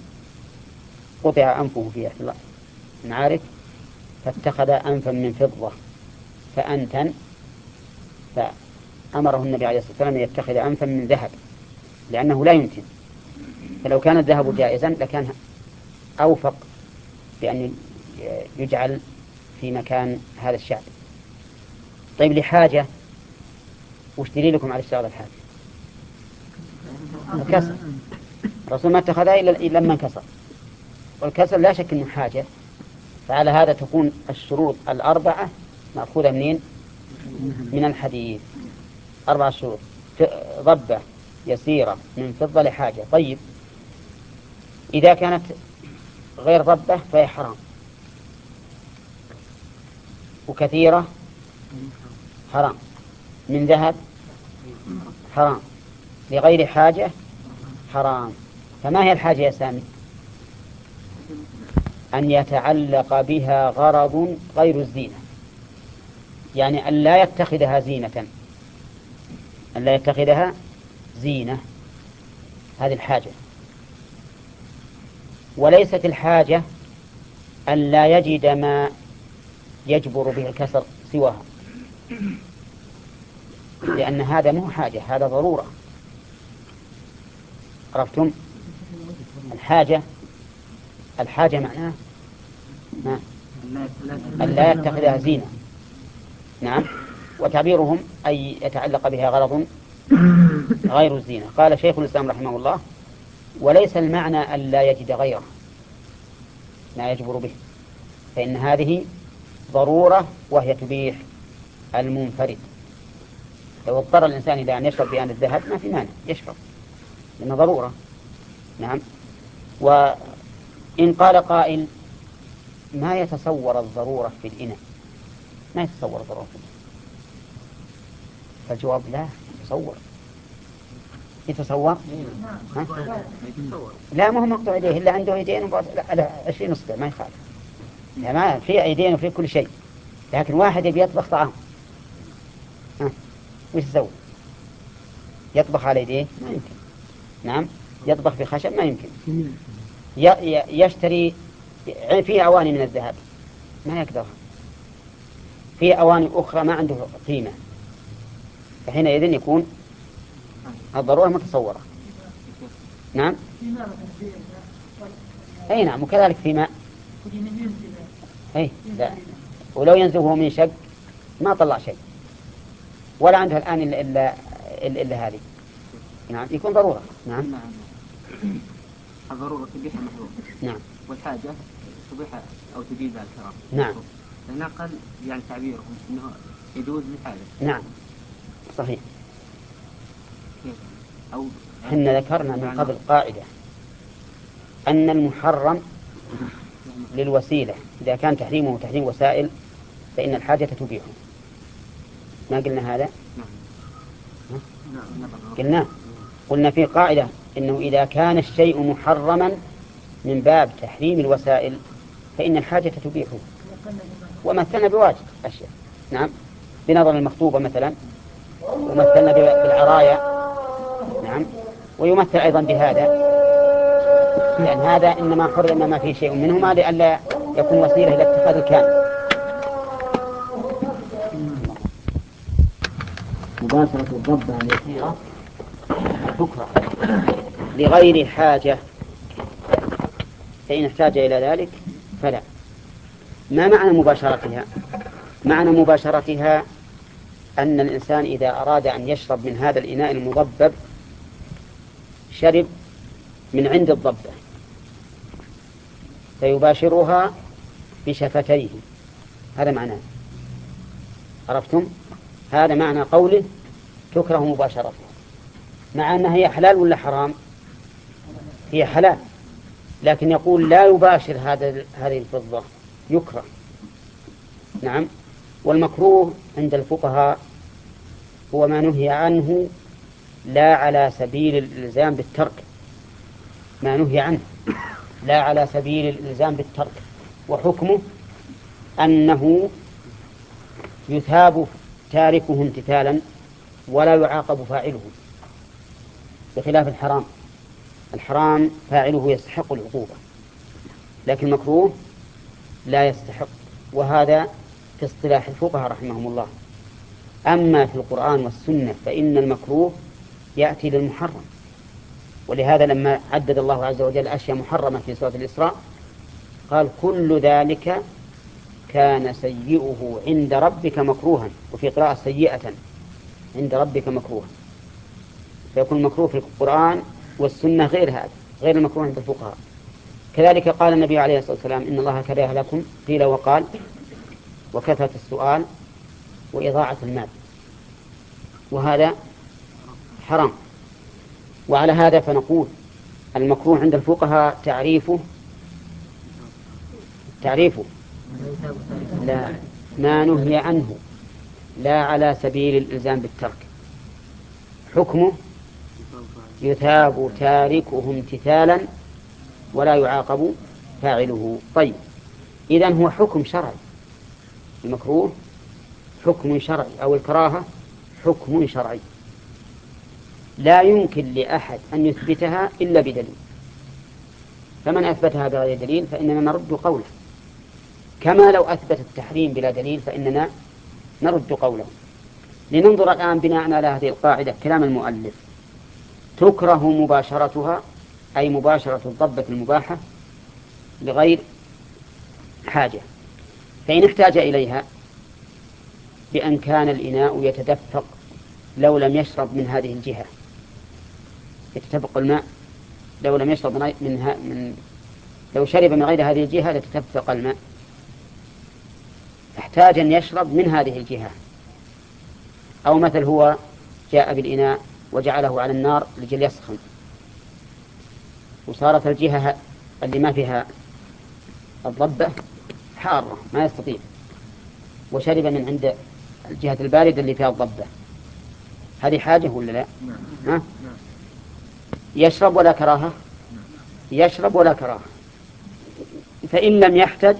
قطع أنفه في إحدى المعارك فاتخذ أنفا من فضة فأنتا فأمره النبي عليه الصلاة والسلام أن يتخذ أنفا من ذهب لأنه لا يمكن. فلو كان الذهب جائزا لكان أوفق بأن يجعل في مكان هذا الشعب. طيب لحاجة وش دليلكم على اشتغال الحاجة الكسر. الرسول ما اتخذها إلا لما انكسر. والكسر لا شك أنه حاجة فعلى هذا تكون الشروط الأربعة مأخوذة منين؟ من الحديث. أربع شروط. ضبة يسيرة من فضة لحاجة. طيب إذا كانت غير ضبة فهي حرام. وكثيرة؟ حرام. من ذهب؟ حرام. لغير حاجة؟ حرام. فما هي الحاجة يا سامي؟ أن يتعلق بها غرض غير الزينة. يعني أن لا يتخذها زينة. أن لا يتخذها زينة. هذه الحاجة. وليست الحاجة أن لا يجد ما يجبر به الكسر سواها. لأن هذا مو حاجة هذا ضرورة. عرفتم؟ الحاجة الحاجة معناه ما؟ أن لا يتخذها زينة. نعم. وتعبيرهم أي يتعلق بها غرض غير الزينة. قال شيخ الإسلام رحمه الله وليس المعنى أن لا يجد غيره. ما يجبر به. فإن هذه ضرورة وهي تبيح المنفرد. لو اضطر الإنسان إلى أن يشرب بأن الذهب ما في مانع يشرب لأنه ضرورة. نعم. وإن قال قائل ما يتصور الضرورة في الإناء؟ ما يتصور الضرورة في الإناء. فالجواب لا يتصور. يتصور؟ ها؟ لا ما هو مقطوع يديه إلا عنده يدين على 20 اصبع ما يخالف. يعني ما في يدين وفي كل شيء. لكن واحد يبي يطبخ طعام. ها؟ وش يسوي؟ يطبخ على يديه؟ ما يمكن. نعم. يطبخ في خشب؟ ما يمكن. يشتري في أواني من الذهب. ما يقدر في أواني أخرى ما عنده قيمة. فحينئذ يكون الضرورة متصورة. نعم. أي نعم. وكذلك في ماء أي لا. ولو ينزله من شق ما طلع شيء. ولا عنده الآن إلا إلا, إلا, إلا هذه. نعم يكون ضرورة. نعم. الضرورة تبيح المحظور نعم. والحاجة تبيح أو تجيز الكرام. نعم. لنقل يعني تعبيرهم أنه يجوز للحاجة نعم. صحيح. كيف؟ أو إحنا ذكرنا من قبل قاعدة أن المحرم للوسيلة. إذا كان تحريمه تحريم وسائل فإن الحاجة تبيحه. ما قلنا هذا؟ قلنا. قلنا في قاعدة إنه إذا كان الشيء محرما من باب تحريم الوسائل فإن الحاجة تبيحه. ومثلنا بواجد أشياء. نعم. بنظر المخطوبة مثلا. ومثلنا بالعرايا. نعم. ويمثل أيضا بهذا. لأن هذا إنما حرم ما فيه شيء منهما لئلا يكون وسيلة إلى اتخاذ الكامل مباشرة الضبة اليسيرة تكره لغير حاجة. فإن احتاج إلى ذلك فلا. ما معنى مباشرتها؟ معنى مباشرتها أن الإنسان إذا أراد أن يشرب من هذا الإناء المضبب شرب من عند الضبة. فيباشرها بشفتيه. هذا معناه. عرفتم؟ هذا معنى قوله تكره مباشرتها مع أنها هي حلال ولا حرام؟ هي حلال. لكن يقول لا يباشر هذا هذه الفضة. يكره. نعم. والمكروه عند الفقهاء هو ما نهي عنه لا على سبيل الإلزام بالترك. ما نهي عنه. لا على سبيل الإلزام بالترك وحكمه أنه يثاب تاركه امتثالا ولا يعاقب فاعله بخلاف الحرام. الحرام فاعله يستحق العقوبة لكن المكروه لا يستحق وهذا في اصطلاح الفقهاء رحمهم الله. أما في القرآن والسنة فإن المكروه يأتي للمحرم. ولهذا لما عدد الله عز وجل أشياء محرمة في سورة الإسراء قال كل ذلك كان سيئه عند ربك مكروها وفي قراءة سيئة عند ربك مكروها. فيكون المكروه في القرآن والسنة غير هذا غير المكروه عند الفقهاء. كذلك قال النبي عليه الصلاة والسلام إن الله كره لكم قيل وقال وكثرة السؤال وإضاعة المال. وهذا حرام. وعلى هذا فنقول المكروه عند الفقهاء تعريفه تعريفه. لا ما نهي عنه. لا على سبيل الإلزام بالترك. حكمه يثاب تاركه امتثالا ولا يعاقب فاعله. طيب إذا هو حكم شرعي. المكروه حكم شرعي أو الكراهة حكم شرعي. لا يمكن لأحد أن يثبتها إلا بدليل. فمن أثبتها بغير دليل فإننا نرد قوله. كما لو أثبت التحريم بلا دليل فإننا نرد قوله. لننظر الآن بناء على هذه القاعدة كلام المؤلف. تكره مباشرتها أي مباشرة الضبة المباحة لغير حاجة. فإن احتاج إليها بأن كان الإناء يتدفق لو لم يشرب من هذه الجهة. يتدفق الماء لو لم يشرب منها من لو شرب من غير هذه الجهة لتدفق الماء. احتاج أن يشرب من هذه الجهة. أو مثل هو جاء بالإناء وجعله على النار لجل يسخن. وصارت الجهة اللي ما فيها الضبة حارة ما يستطيع. وشرب من عند الجهة الباردة اللي فيها الضبة. هذه حاجة ولا لا؟ ها؟ يشرب ولا كراهة؟ يشرب ولا كراهة فإن لم يحتج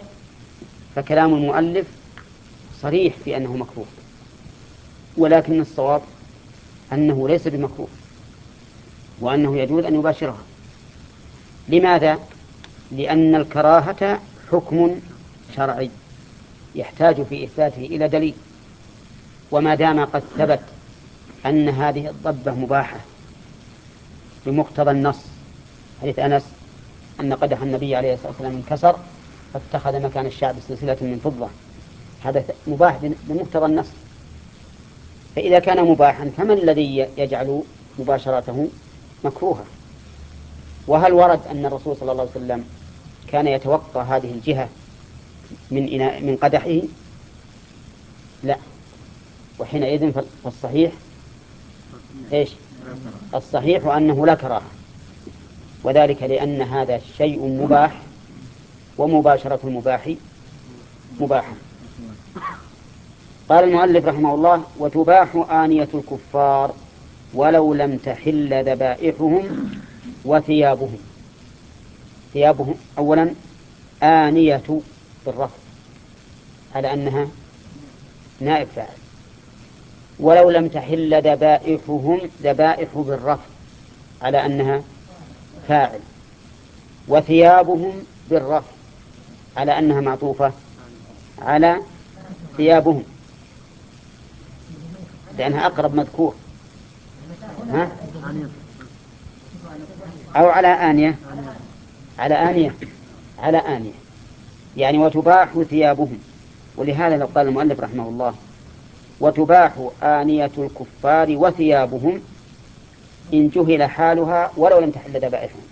فكلام المؤلف صريح في أنه مكروه ولكن الصواب أنه ليس بمكروه وأنه يجوز أن يباشرها لماذا؟ لأن الكراهة حكم شرعي يحتاج في إثباته إلى دليل وما دام قد ثبت أن هذه الضبة مباحة بمقتضى النص حديث أنس أن قدح النبي عليه الصلاة والسلام انكسر فاتخذ مكان الشعب سلسلة من فضة. هذا مباح بمقتضى النص. فإذا كان مباحا فما الذي يجعل مباشرته مكروهة؟ وهل ورد أن الرسول صلى الله عليه وسلم كان يتوقع هذه الجهة من إناء من قدحه؟ لا. وحينئذ فالصحيح إيش؟ الصحيح أنه لا كراهة. وذلك لأن هذا شيء مباح ومباشرة المباح مباحة قال المؤلف رحمه الله وتباح آنية الكفار ولو لم تحل ذبائحهم وثيابهم. ثيابهم أولا آنية بالرفض على أنها نائب فاعل. ولو لم تحل ذبائحهم ذبائح بالرفض على أنها فاعل. وثيابهم بالرفض على أنها معطوفة على ثيابهم. لأنها أقرب مذكور. ها؟ أو على آنية. على آنية. على آنية. يعني وتباح ثيابهم. ولهذا لو قال المؤلف رحمه الله وتباح آنية الكفار وثيابهم إن جهل حالها ولو لم تحل ذبائحهم.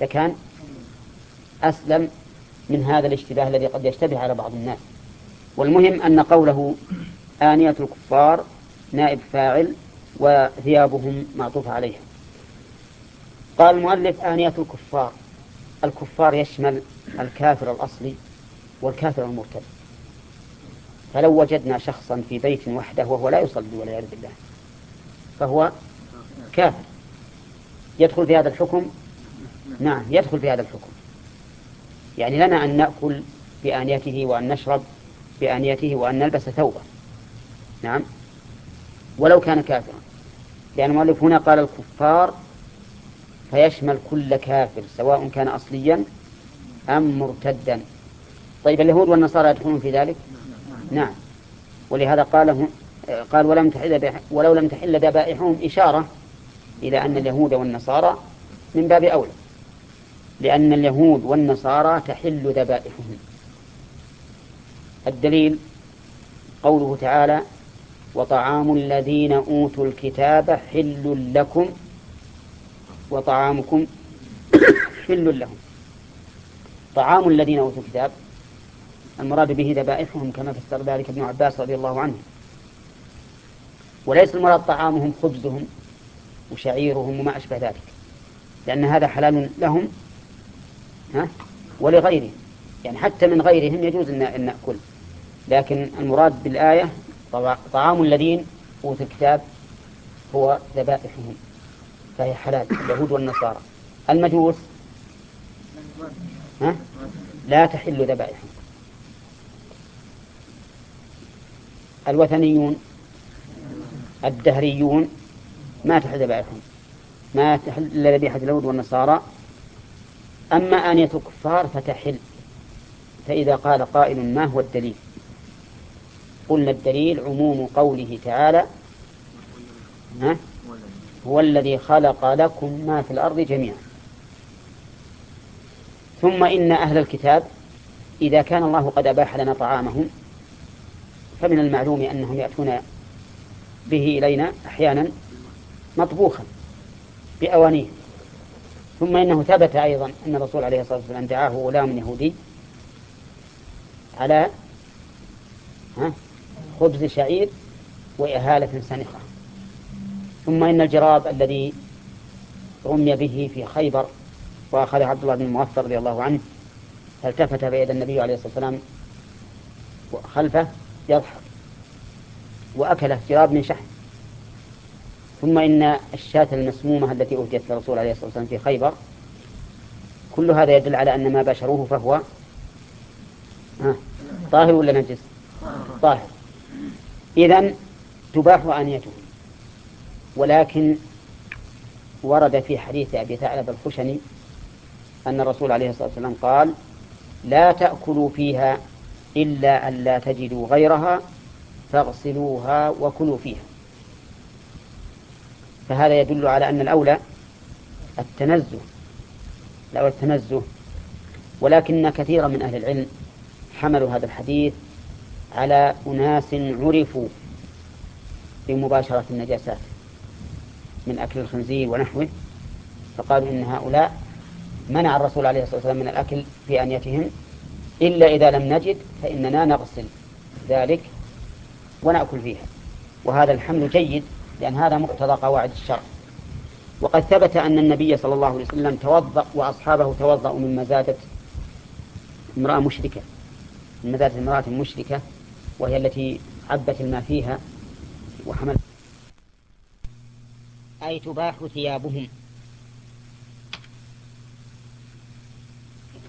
لكان أسلم من هذا الاشتباه الذي قد يشتبه على بعض الناس. والمهم أن قوله آنية الكفار نائب فاعل وثيابهم معطوف عليها. قال المؤلف آنية الكفار. الكفار يشمل الكافر الأصلي والكافر المرتد. فلو وجدنا شخصا في بيت وحده وهو لا يصلي والعياذ بالله فهو كافر. يدخل في هذا الحكم؟ نعم يدخل في هذا الحكم. يعني لنا أن نأكل بآنيته وأن نشرب بآنيته وأن نلبس ثوبا نعم. ولو كان كافرا. لأن المؤلف هنا قال الكفار فيشمل كل كافر سواء كان أصليا أم مرتدا. طيب اليهود والنصارى يدخلون في ذلك؟ نعم ولهذا قال قال ولم تحل ولو لم تحل ذبائحهم إشارة إلى أن اليهود والنصارى من باب أولى. لأن اليهود والنصارى تحل ذبائحهم. الدليل قوله تعالى وطعام الذين أوتوا الكتاب حل لكم وطعامكم حل لهم. طعام الذين أوتوا الكتاب المراد به ذبائحهم كما فسر ذلك ابن عباس رضي الله عنه. وليس المراد طعامهم خبزهم وشعيرهم وما أشبه ذلك. لأن هذا حلال لهم ها؟ ولغيرهم. يعني حتى من غيرهم يجوز أن نأكل. لكن المراد بالآية طعام الذين أوتوا الكتاب هو ذبائحهم. فهي حلال اليهود والنصارى. المجوس؟ ها؟ لا تحل ذبائحهم. الوثنيون الدهريون ما تحل ذبائحهم ما تحل إلا ذبيحة اليهود والنصارى. أما آنية الكفار فتحل فإذا قال قائل ما هو الدليل؟ قلنا الدليل عموم قوله تعالى هو الذي خلق لكم ما في الأرض جميعا. ثم إن أهل الكتاب إذا كان الله قد أباح لنا طعامهم فمن المعلوم أنهم يأتون به إلينا أحيانا مطبوخا بأوانيه. ثم إنه ثبت أيضا أن الرسول عليه الصلاة والسلام دعاه غلام يهودي على خبز شعير وإهالة سنخة. ثم إن الجراب الذي رمي به في خيبر وأخذه عبد الله بن المغفر رضي الله عنه فالتفت فإذا النبي عليه الصلاة والسلام خلفه يضحك وأكله جراب من شحم. ثم إن الشاة المسمومة التي أهديت للرسول عليه الصلاة والسلام في خيبر كل هذا يدل على أن ما بشروه فهو طاهر ولا نجس؟ طاهر. إذا تباح آنيته. ولكن ورد في حديث أبي ثعلب الخشني أن الرسول عليه الصلاة والسلام قال لا تأكلوا فيها إلا أن لا تجدوا غيرها فاغسلوها وكلوا فيها. فهذا يدل على أن الأولى التنزه الأولى التنزه. ولكن كثيرا من أهل العلم حملوا هذا الحديث على أناس عرفوا بمباشرة النجاسات من أكل الخنزير ونحوه فقالوا إن هؤلاء منع الرسول عليه الصلاة والسلام من الأكل في أنيتهم إلا إذا لم نجد فإننا نغسل ذلك ونأكل فيها. وهذا الحمل جيد لأن هذا مقتضى قواعد الشرع. وقد ثبت أن النبي صلى الله عليه وسلم توضأ وأصحابه توضأوا من مزادة امرأة مشركة من مزادة امرأة مشركة وهي التي عبت الماء فيها وحمل أي تباح ثيابهم؟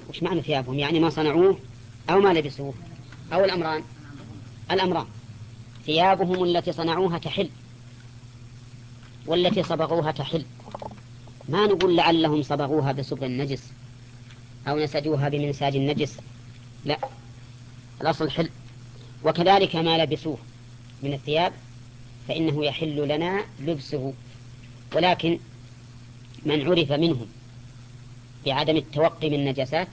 وش معنى ثيابهم؟ يعني ما صنعوه أو ما لبسوه أو الأمران. الأمران. ثيابهم التي صنعوها تحل. والتي صبغوها تحل. ما نقول لعلهم صبغوها بصبغ النجس أو نسجوها بمنساج النجس. لا. الأصل حل. وكذلك ما لبسوه من الثياب فإنه يحل لنا لبسه. ولكن من عرف منهم بعدم التوقي من النجاسات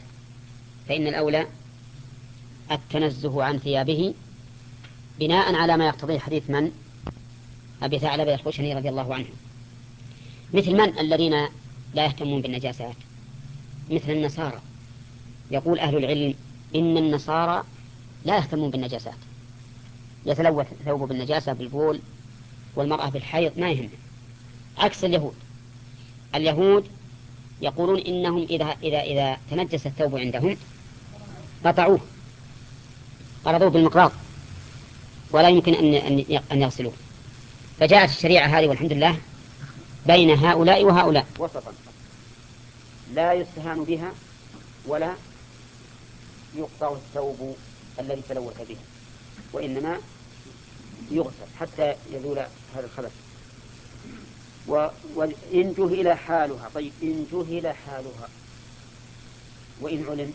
فإن الأولى التنزه عن ثيابه بناء على ما يقتضيه حديث من أبي ثعلبة الخشني رضي الله عنه. مثل من الذين لا يهتمون بالنجاسات؟ مثل النصارى. يقول أهل العلم إن النصارى لا يهتمون بالنجاسات. يتلوث ثوبه بالنجاسة بالبول والمرأة بالحيض ما يهمه. عكس اليهود. اليهود يقولون إنهم إذا إذا إذا تنجس الثوب عندهم قطعوه. قرضوه بالمقراض. ولا يمكن أن أن يغسلوه. فجاءت الشريعة هذه والحمد لله بين هؤلاء وهؤلاء. وسطا. لا يستهان بها ولا يقطع الثوب الذي تلوث به وإنما يغسل حتى يزول هذا الخبث. وإن جهل حالها. طيب إن جهل حالها. وإن علم.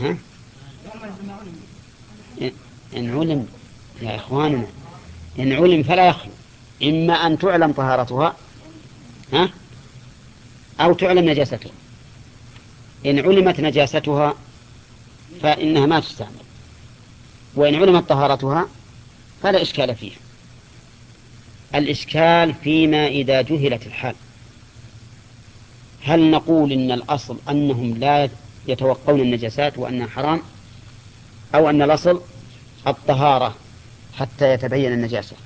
ها؟ إن علم. يا إخواننا إن علم فلا يخلو. إما أن تعلم طهارتها ها؟ أو تعلم نجاستها. إن علمت نجاستها فإنها ما تستعمل. وإن علمت طهارتها فلا إشكال فيه الإشكال فيما إذا جهلت الحال. هل نقول إن الأصل أنهم لا يتوقون النجاسات وأنها حرام؟ أو أن الأصل الطهارة حتى يتبين النجاسة؟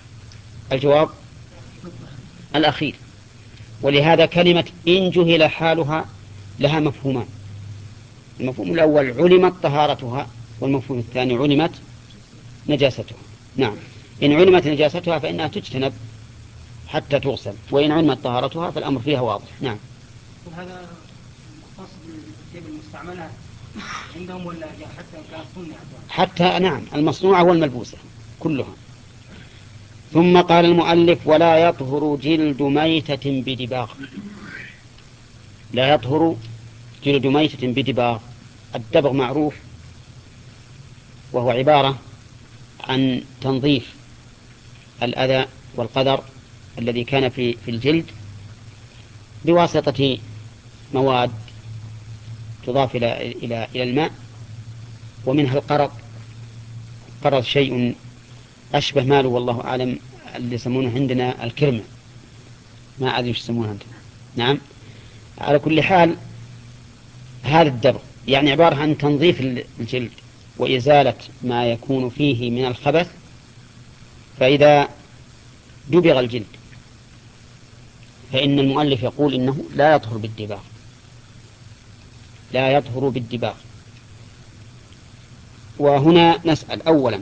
الجواب الأخير. ولهذا كلمة إن جهل حالها لها مفهومان. المفهوم الأول علمت طهارتها والمفهوم الثاني علمت نجاستها. نعم. إن علمت نجاستها فإنها تجتنب حتى تغسل وإن علمت طهارتها فالأمر فيها واضح. نعم. هذا مختص بالثياب المستعملة عندهم ولا حتى كانت صنعت حتى نعم المصنوعة والملبوسة كلها. ثم قال المؤلف ولا يطهر جلد ميتة بدباغ. لا يطهر جلد ميتة بدباغ. الدبغ معروف وهو عبارة عن تنظيف الأذى والقدر الذي كان في في الجلد بواسطة مواد تضاف إلى إلى إلى الماء ومنها القرض. قرض شيء أشبه ماله والله أعلم اللي يسمونه عندنا الكرمة. ما أدري وش يسمونه عندنا نعم. على كل حال هذا الدبر يعني عبارة عن تنظيف الجلد وإزالة ما يكون فيه من الخبث فإذا دبغ الجلد فإن المؤلف يقول إنه لا يطهر بالدباغ. لا يطهر بالدباغ. وهنا نسأل أولا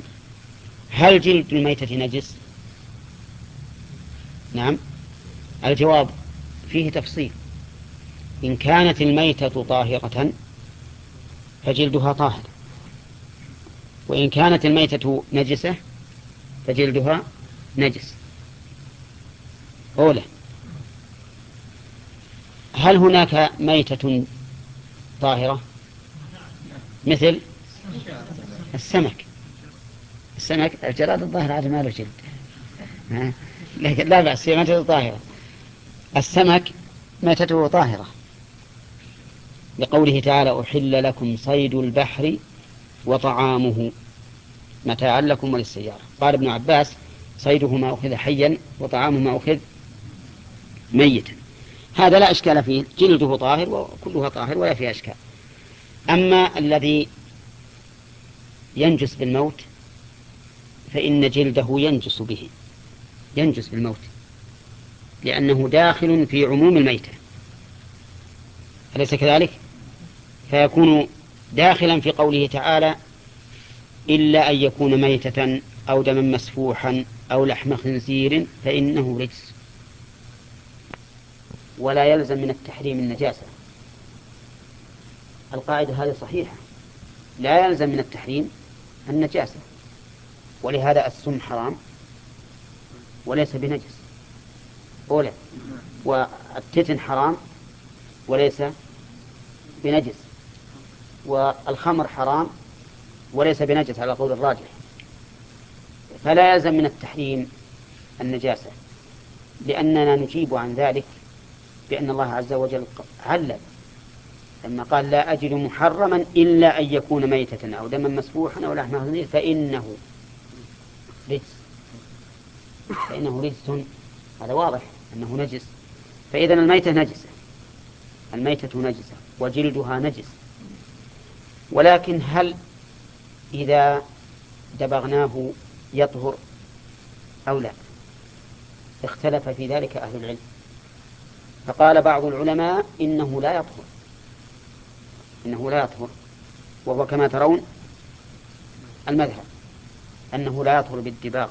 هل جلد الميتة نجس؟ نعم. الجواب فيه تفصيل. إن كانت الميتة طاهرة فجلدها طاهر. وإن كانت الميتة نجسة فجلدها نجس. أولى هل هناك ميتة طاهرة؟ مثل السمك. السمك الجراد الظاهر هذا ما له جلد لكن لا بأس هي ميتة طاهرة. السمك ميتته طاهرة. لقوله تعالى أحل لكم صيد البحر وطعامه متاعا لكم وللسيارة. قال ابن عباس صيده ما أخذ حيا وطعامه ما أخذ ميتا. هذا لا إشكال فيه. جلده طاهر وكلها طاهر ولا فيها إشكال. أما الذي ينجس بالموت فإن جلده ينجس به. ينجس بالموت. لأنه داخل في عموم الميتة. أليس كذلك؟ فيكون داخلا في قوله تعالى إلا أن يكون ميتة أو دما مسفوحا أو لحم خنزير فإنه رجس. ولا يلزم من التحريم النجاسة. القاعدة هذه صحيحة. لا يلزم من التحريم النجاسة. ولهذا السم حرام وليس بنجس. أولى والتتن حرام وليس بنجس. والخمر حرام وليس بنجس على قول الراجح. فلا يلزم من التحريم النجاسة. لأننا نجيب عن ذلك بأن الله عز وجل علل لما قال لا أجد محرما إلا أن يكون ميتة أو دما مسفوحا أو لحم خنزير فإنه رجس. فإنه رجس. هذا واضح أنه نجس. فإذا الميتة نجسة. الميتة نجسة وجلدها نجس. ولكن هل إذا دبغناه يطهر أو لا؟ اختلف في ذلك أهل العلم. فقال بعض العلماء إنه لا يطهر. إنه لا يطهر. وهو كما ترون المذهب. أنه لا يطهر بالدباغ.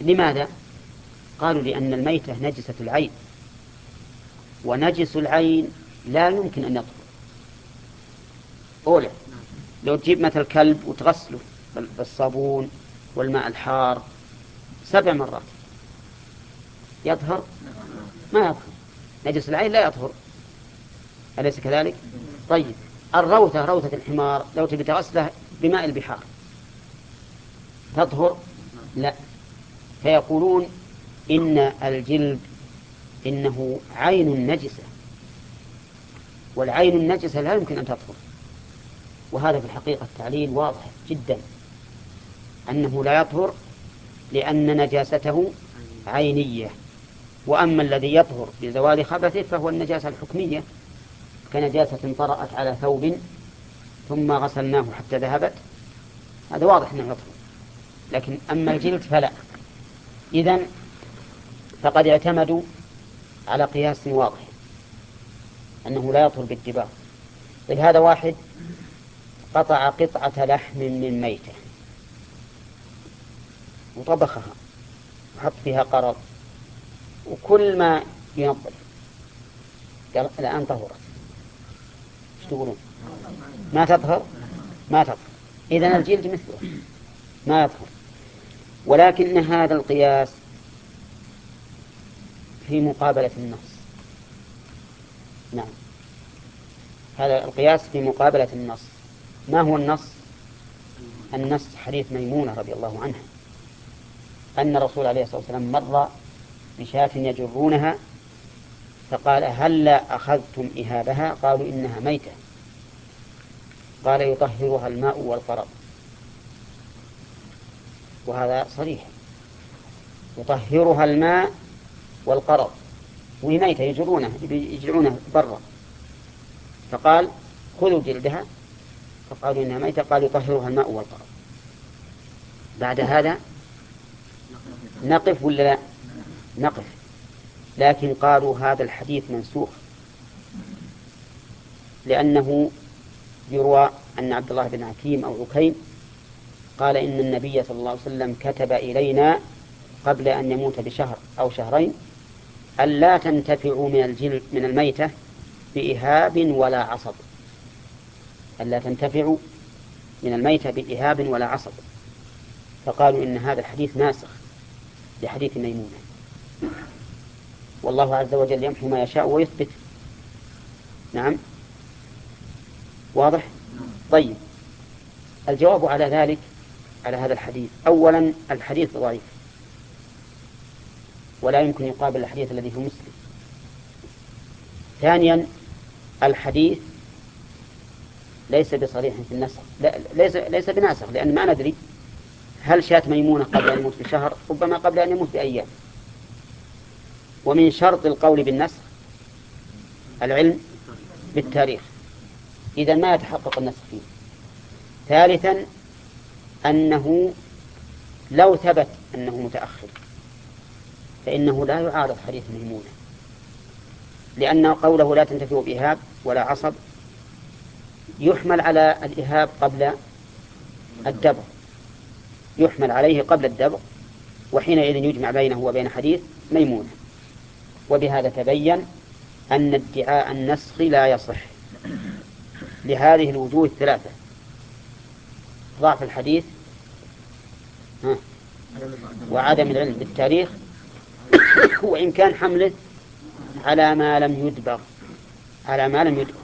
لماذا؟ قالوا لأن الميتة نجسة العين. ونجس العين لا يمكن أن يطهر. أولى لو تجيب مثل كلب وتغسله بالصابون والماء الحار سبع مرات. يطهر؟ ما يطهر نجس العين لا يطهر أليس كذلك؟ طيب. الروثة روثة الحمار لو تبي تغسله بماء البحار. تطهر؟ لا. فيقولون إن الجلد إنه عين نجسة. والعين النجسة لا يمكن أن تطهر وهذا في الحقيقة التعليل واضح جدا. أنه لا يطهر لأن نجاسته عينية. وأما الذي يطهر بزوال خبثه فهو النجاسة الحكمية كنجاسة طرأت على ثوب ثم غسلناه حتى ذهبت. هذا واضح أنه يطهر. لكن أما الجلد فلا. إذا فقد اعتمدوا على قياس واضح أنه لا يطهر بالدباغ. طيب هذا واحد قطع قطعة لحم من ميتة وطبخها وحط فيها قرض. وكل ما ينظف قال الآن طهرت. إيش تقولون؟ ما تطهر؟ ما تطهر. إذا الجلد مثله. ما يطهر. ولكن هذا القياس في مقابلة النص نعم. هذا القياس في مقابلة النص. ما هو النص؟ النص حديث ميمونة رضي الله عنها. أن الرسول عليه الصلاة والسلام مر بشاة يجرونها فقال هلا أخذتم إهابها؟ قالوا إنها ميتة. قال يطهرها الماء والقرض وهذا صريح. يطهرها الماء والقرض. وهي ميتة يجرونها يجرونها برا. فقال خذوا جلدها. فقالوا إنها ميتة قال يطهرها الماء والقرض. بعد هذا نقف ولا لا؟ نقف لكن قالوا هذا الحديث منسوخ. لأنه يروى أن عبد الله بن حكيم أو عكيم قال إن النبي صلى الله عليه وسلم كتب إلينا قبل أن يموت بشهر أو شهرين ألا تنتفعوا من الجلد من الميتة بإهاب ولا عصب. ألا تنتفعوا من الميتة بإهاب ولا عصب. فقالوا إن هذا الحديث ناسخ لحديث ميمونة. والله عز وجل يمحو ما يشاء ويثبت. نعم. واضح؟ طيب. الجواب على ذلك على هذا الحديث. أولا الحديث ضعيف. ولا يمكن يقابل الحديث الذي في مسلم. ثانيا الحديث ليس بصريح في النسخ. لا ليس ليس بناسخ لأن ما ندري هل شات ميمونة قبل أن يموت بشهر ربما قبل أن يموت بأيام. ومن شرط القول بالنسخ العلم بالتاريخ. إذا ما يتحقق النسخ فيه. ثالثا أنه لو ثبت أنه متأخر فإنه لا يعارض حديث ميمونة لأن قوله لا تنتفع بإهاب ولا عصب يحمل على الإهاب قبل الدبر يحمل عليه قبل الدبر وحينئذ يجمع بينه وبين حديث ميمونة. وبهذا تبين أن ادعاء النسخ لا يصح. لهذه الوجوه الثلاثة. ضعف الحديث وعدم العلم بالتاريخ وإن كان حمله على ما لم يدبر على ما لم يدبر.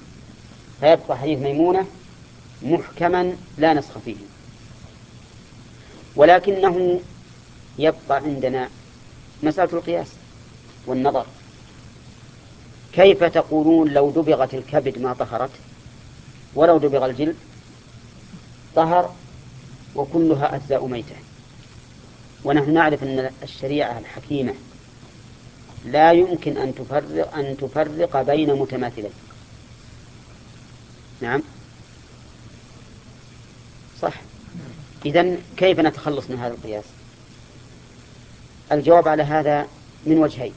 فيبقى حديث ميمونة محكما لا نسخ فيه. ولكنه يبقى عندنا مسألة القياس والنظر. كيف تقولون لو دبغت الكبد ما طهرت؟ ولو دبغ الجلد طهر وكلها أجزاء ميتة. ونحن نعرف أن الشريعة الحكيمة لا يمكن أن تفرق أن تفرق بين متماثلين. نعم؟ صح. إذا كيف نتخلص من هذا القياس؟ الجواب على هذا من وجهين.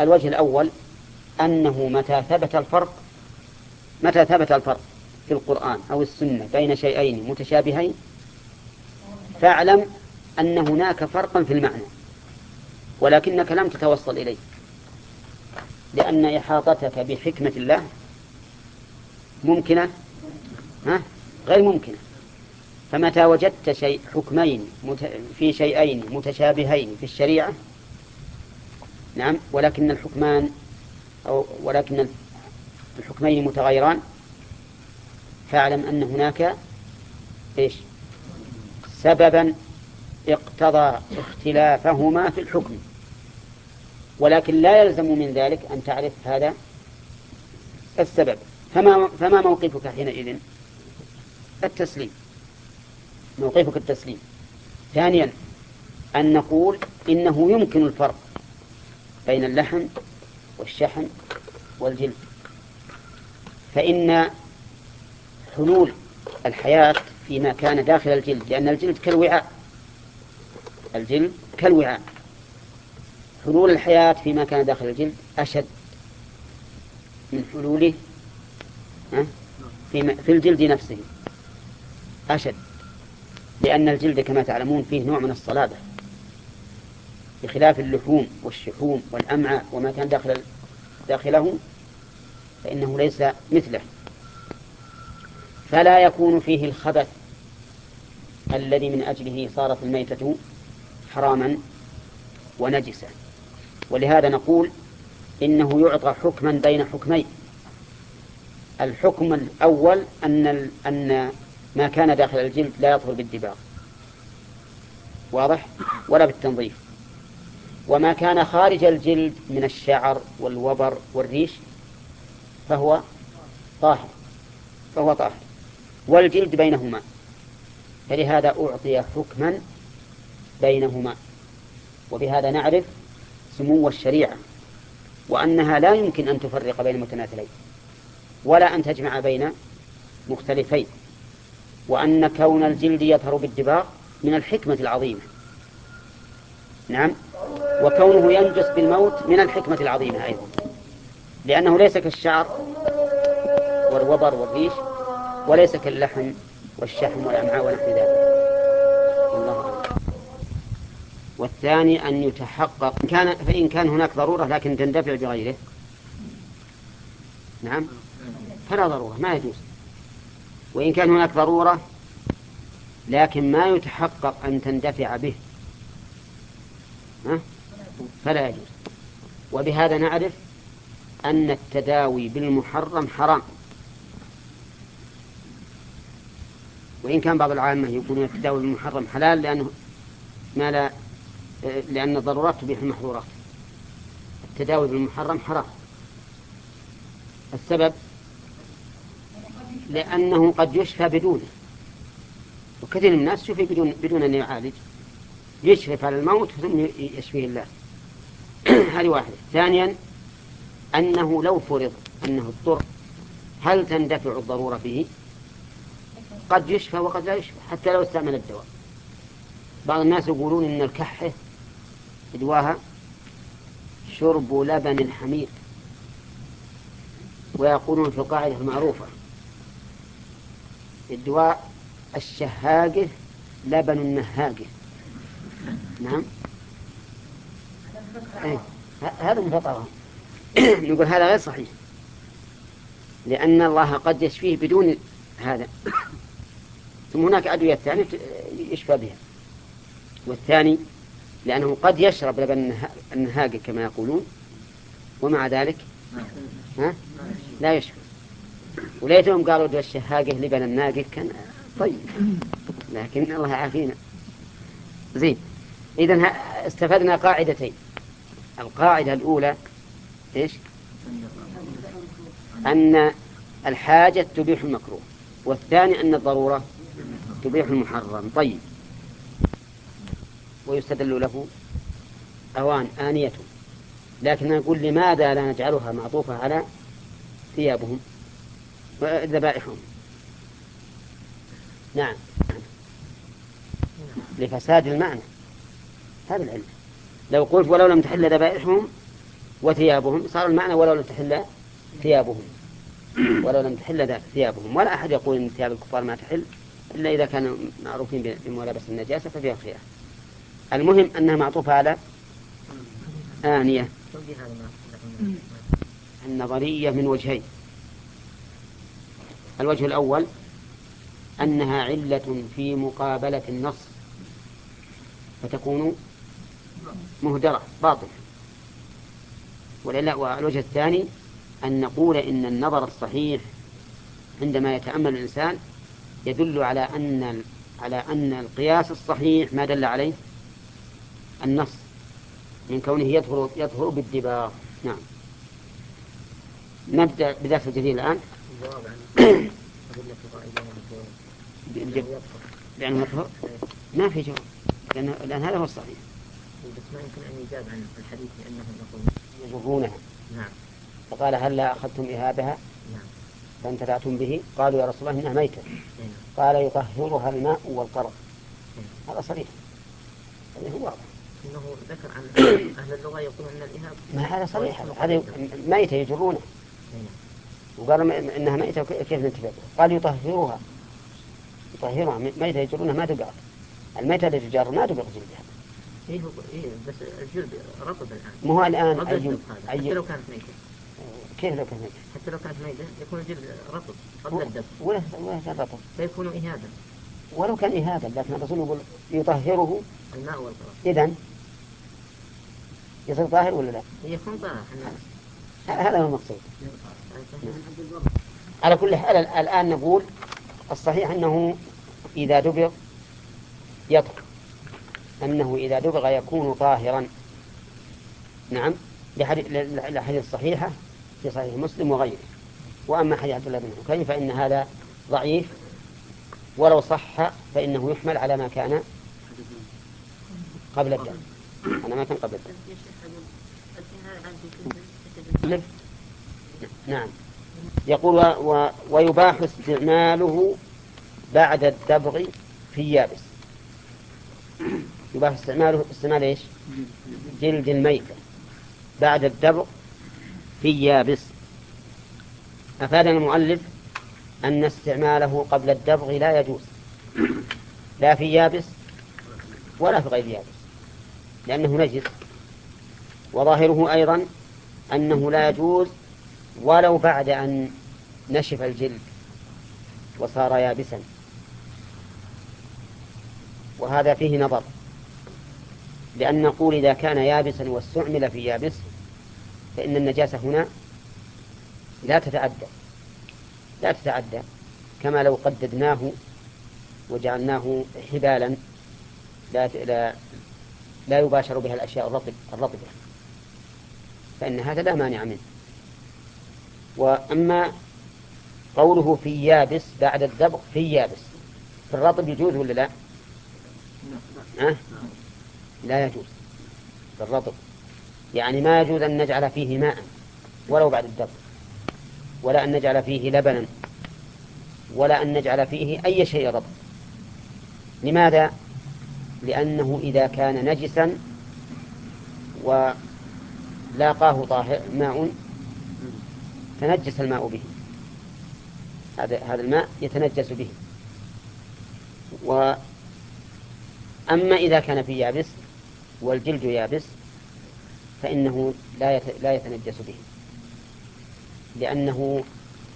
الوجه الأول أنه متى ثبت الفرق متى ثبت الفرق في القرآن أو السنة بين شيئين متشابهين فاعلم أن هناك فرقا في المعنى ولكنك لم تتوصل إليه لأن إحاطتك بحكمة الله ممكنة ها؟ غير ممكنة فمتى وجدت شيء حكمين في شيئين متشابهين في الشريعة نعم ولكن الحكمان أو ولكن الحكمين متغيران فاعلم أن هناك إيش؟ سببا اقتضى اختلافهما في الحكم. ولكن لا يلزم من ذلك أن تعرف هذا السبب. فما, فما موقفك حينئذ؟ التسليم. موقفك التسليم. ثانيا أن نقول إنه يمكن الفرق بين اللحم والشحم والجلد. فإن حلول الحياة فيما كان داخل الجلد لأن الجلد كالوعاء. الجلد كالوعاء. حلول الحياة فيما كان داخل الجلد أشد من حلوله في الجلد نفسه. أشد. لأن الجلد كما تعلمون فيه نوع من الصلابة. بخلاف اللحوم والشحوم والأمعاء وما كان داخل داخله فإنه ليس مثله. فلا يكون فيه الخبث الذي من أجله صارت الميتة حراما ونجسا. ولهذا نقول إنه يعطى حكما بين حكمين. الحكم الأول أن أن ما كان داخل الجلد لا يطهر بالدباغ. واضح؟ ولا بالتنظيف. وما كان خارج الجلد من الشعر والوبر والريش فهو طاهر فهو طاهر. والجلد بينهما فلهذا أعطي حكما بينهما. وبهذا نعرف سمو الشريعة وأنها لا يمكن أن تفرق بين متماثلين ولا أن تجمع بين مختلفين وأن كون الجلد يظهر بالدباغ من الحكمة العظيمة. نعم. وكونه ينجس بالموت من الحكمة العظيمة أيضا. لأنه ليس كالشعر والوبر والريش وليس كاللحم والشحم والأمعاء ونحو ذلك. الله والثاني أن يتحقق. كان فإن كان هناك ضرورة لكن تندفع بغيره. نعم. فلا ضرورة ما يجوز. وإن كان هناك ضرورة لكن ما يتحقق أن تندفع به؟ فلا يجوز. وبهذا نعرف أن التداوي بالمحرم حرام. وإن كان بعض العامة يقولون التداوي بالمحرم حلال لأنه ما لا لأن الضرورات تبيح المحظورات. التداوي بالمحرم حرام. السبب لأنه قد يشفى بدونه. وكثير من الناس يشفي بدون بدون أن يعالج. يشرف على الموت ثم يشفيه الله. هذه واحدة. ثانيا أنه لو فرض أنه اضطر هل تندفع الضرورة فيه؟ قد يشفى وقد لا يشفى حتى لو استعمل الدواء. بعض الناس يقولون إن الكحة إدواها شرب لبن الحمير ويقولون في القاعدة المعروفة الدواء الشهاقة لبن النهاقة نعم. أيه. هذا من نقول هذا غير صحيح. لأن الله قد يشفيه بدون هذا. ثم هناك أدوية ثانية يشفى بها. والثاني لأنه قد يشرب لبن النهاقة كما يقولون. ومع ذلك ها؟ لا يشفى. وليتهم قالوا دو الشهاقة لبن الناقة كان طيب. لكن الله عافينا زين. إذا استفدنا قاعدتين. القاعدة الأولى إيش؟ أن الحاجة تبيح المكروه والثاني أن الضرورة تبيح المحرم. طيب. ويستدل له أوان آنية. لكن نقول لماذا لا نجعلها معطوفة على ثيابهم وذبائحهم؟ نعم. لفساد المعنى. هذا العلم. لو قلت ولو لم تحل ذبائحهم وثيابهم صار المعنى ولو لم تحل ثيابهم. ولو لم تحل ثيابهم. ولا أحد يقول أن ثياب الكفار ما تحل إلا إذا كانوا معروفين بملابس النجاسة ففيها خيار. المهم أنها معطوفة على آنية. النظرية من وجهين. الوجه الأول أنها علة في مقابلة النص. فتكون مهدرة باطلة والوجه الثاني أن نقول إن النظر الصحيح عندما يتأمل الإنسان يدل على أن على أن القياس الصحيح ما دل عليه النص من كونه يظهر يظهر بالدباغ. نعم. نبدأ بدرس الجديد الآن. لأنه يطهر ما في جواب لأن هذا هو الصحيح. بس ما يمكن أن يجاب عن الحديث لأنهم يقول. يجرونها نعم. فقال هل لا أخذتم إهابها نعم. فانتفعتم به؟ قالوا يا رسول الله إنها ميتة. نعم. قال يطهرها الماء والقرض نعم. هذا صريح. هذا هو واضح. إنه ذكر عن أهل اللغة يقولون إن الاهاب ما هذا صريح. هذا ميتة. يجرونه. نعم. وقال إنها ميتة كيف ننتفع قال يطهرها. يطهرها. ميتة يجرونها ما تقع الميتة اللي تجار ما تبقى جلدها إيه إيه بس الجلد رطب الآن. مو هو الآن أي حتى لو كانت ميتة. كيف لو كانت ميتة؟ حتى لو كانت ميتة يكون الجلد رطب قبل الدب ولا ولا كان رطب. فيكون إهابا ولو كان إهابا لكن الرسول يقول يطهره. الماء والقرار إذا يصير طاهر ولا لا؟ يكون طاهر هذا هو المقصود. على كل حال الآن نقول الصحيح أنه إذا دبر يطهر. أنه إذا دبغ يكون طاهرا. نعم لحديث الصحيحة في صحيح مسلم وغيره. وأما حديث عبد الله بن حكيم فإن هذا ضعيف ولو صح فإنه يحمل على ما كان قبل الدم. على ما كان قبل الدم. نعم. يقول و... و... ويباح استعماله بعد الدبغ في يابس يباح استعماله استعمال إيش؟ جلد الميتة بعد الدبغ في يابس أفادنا المؤلف أن استعماله قبل الدبغ لا يجوز. لا في يابس ولا في غير يابس. لأنه نجس. وظاهره أيضا أنه لا يجوز ولو بعد أن نشف الجلد وصار يابسا. وهذا فيه نظر. لأن نقول إذا كان يابسا واستعمل في يابس فإن النجاسة هنا لا تتعدى لا تتعدى كما لو قددناه وجعلناه حبالا لا لا لا يباشر بها الأشياء الرطب الرطبة فإن هذا لا مانع منه وأما قوله في يابس بعد الدبغ في يابس في الرطب يجوز ولا لا؟ أه؟ لا يجوز في الرطب. يعني ما يجوز أن نجعل فيه ماء ولو بعد الدبغ ولا أن نجعل فيه لبنا ولا أن نجعل فيه أي شيء رطب. لماذا؟ لأنه إذا كان نجسا ولاقاه طاهر ماء تنجس الماء به. هذا هذا الماء يتنجس به. وأما إذا كان في يابس والجلد يابس فإنه لا لا يتنجس به. لأنه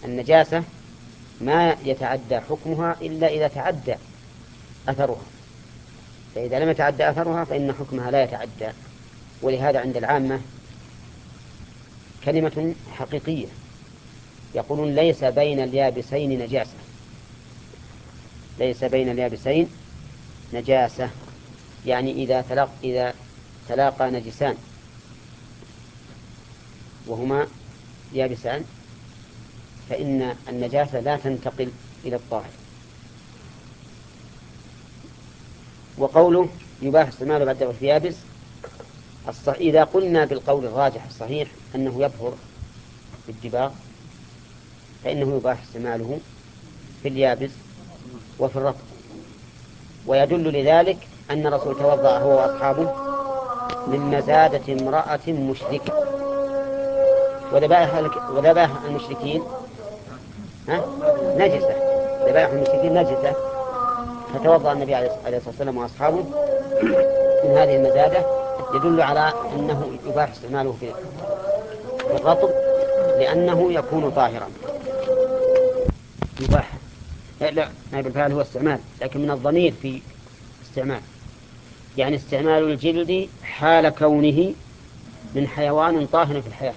النجاسة ما يتعدى حكمها إلا إذا تعدى أثرها. فإذا لم يتعدى أثرها فإن حكمها لا يتعدى. ولهذا عند العامة كلمة حقيقية يقولون ليس بين اليابسين نجاسة. ليس بين اليابسين نجاسة. يعني إذا تلاق إذا تلاقى نجسان. وهما يابسان. فإن النجاسة لا تنتقل إلى الطاهر. وقوله يباح استعماله بعد في يابس. الصح... إذا قلنا بالقول الراجح الصحيح أنه يظهر في الدباغ فإنه يباح استعماله في اليابس وفي الرطب. ويدل لذلك أن الرسول توضأ هو وأصحابه من مزادة امرأة مشركة. وذبائح المشركين ها؟ نجسة. ذبائح المشركين نجسة. فتوضأ النبي عليه الصلاة والسلام وأصحابه من هذه المزادة. يدل على أنه يباح استعماله في الرطب لأنه يكون طاهرا. يباح. لا نائب الفاعل هو استعمال لكن من الضمير في استعمال. يعني استعمال الجلد حال كونه من حيوان طاهر في الحياة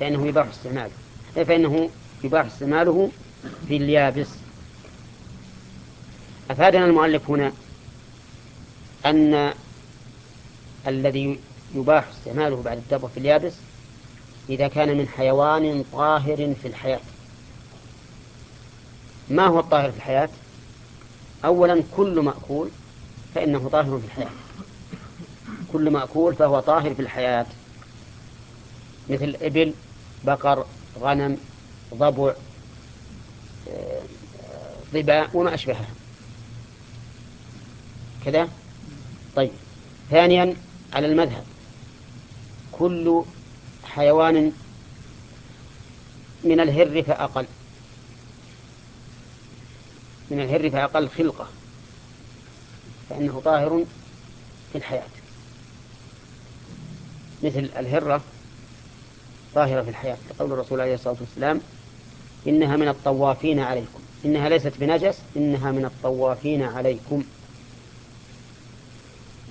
فإنه يباح استعماله فإنه يباح استعماله في اليابس. أفادنا المؤلف هنا أن الذي يباح استعماله بعد الدبغ في اليابس إذا كان من حيوان طاهر في الحياة. ما هو الطاهر في الحياة؟ أولا كل مأكول فإنه طاهر في الحياة. كل مأكول فهو طاهر في الحياة. مثل إبل بقر غنم ضبع ضباء وما أشبهها. كذا؟ طيب. ثانيا على المذهب. كل حيوان من الهر فأقل. من الهر فأقل خلقة. فإنه طاهر في الحياة. مثل الهرة طاهرة في الحياة لقول الرسول عليه الصلاة والسلام إنها من الطوافين عليكم. إنها ليست بنجس إنها من الطوافين عليكم.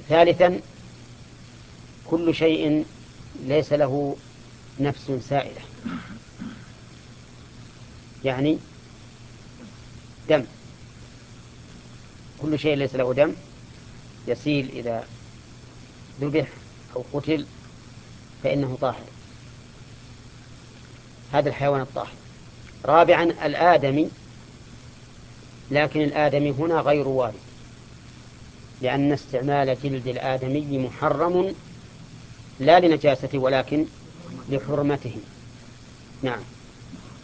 ثالثا كل شيء ليس له نفس سائلة. يعني دم. كل شيء ليس له دم. يسيل إذا ذبح أو قتل فإنه طاهر. هذا الحيوان الطاهر. رابعا الآدمي لكن الآدمي هنا غير وارد لأن استعمال جلد الآدمي محرم لا لنجاسته ولكن لحرمته. نعم.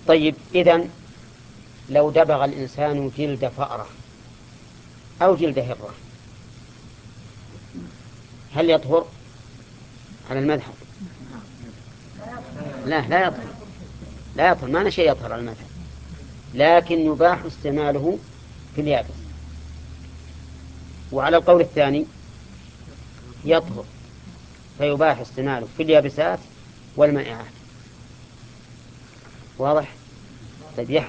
طيب إذن لو دبغ الإنسان جلد فأرة أو جلد هرة هل يطهر على المذهب لا لا يطهر. لا يطهر. ما شيء يطهر على المذهب لكن يباح استعماله في اليابس. وعلى القول الثاني يطهر. فيباح استعماله في اليابسات والمائعات. واضح؟ طيب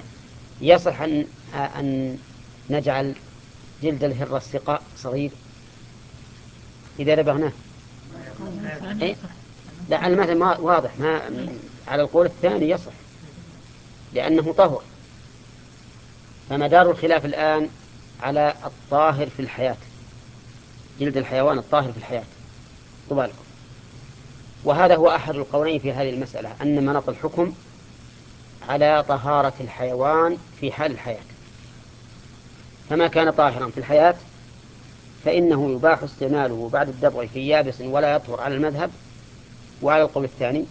يصح أن أن نجعل جلد الهرة السقاء صغير. إذا لبغناه إيه؟ لا على المثل واضح ما على القول الثاني يصح لأنه طهر. فمدار الخلاف الآن على الطاهر في الحياة جلد الحيوان الطاهر في الحياة. طبالكم وهذا هو أحد القولين في هذه المسألة أن مناط الحكم على طهارة الحيوان في حال الحياة. فما كان طاهرا في الحياة؟ فإنه يباح استعماله بعد الدبغ في يابس ولا يطهر على المذهب. وعلى القول الثاني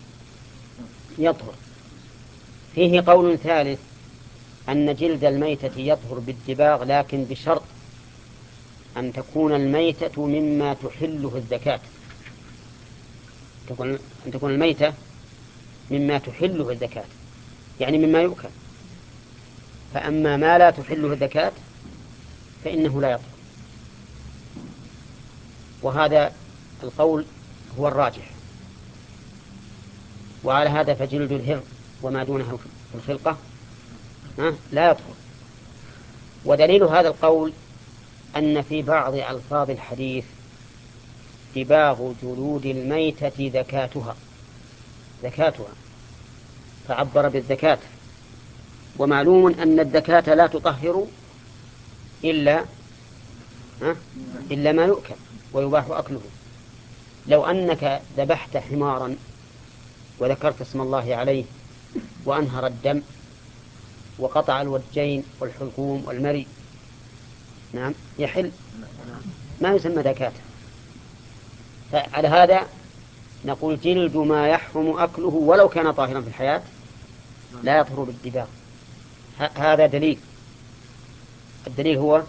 يطهر. فيه قول ثالث أن جلد الميتة يطهر بالدباغ لكن بشرط أن تكون الميتة مما تحله الزكاة. أن تكون الميتة مما تحله الزكاة يعني مما يؤكل. فأما ما لا تحله الزكاة فإنه لا يطهر. وهذا القول هو الراجح. وعلى هذا فجلد الهر وما دونه في الخلقة لا يطهر ودليل هذا القول أن في بعض ألفاظ الحديث دباغ جلود الميتة زكاتها زكاتها فعبر بالزكاة. ومعلوم أن الزكاة لا تطهر إلا إلا ما يؤكل. ويباح أكله. لو أنك ذبحت حمارا وذكرت اسم الله عليه وأنهر الدم وقطع الوجين والحلقوم والمري نعم يحل. ما يسمى زكاة. فعلى هذا نقول جلد ما يحرم أكله ولو كان طاهرا في الحياة لا يطهر بالدباغ. هذا دليل. الدليل هو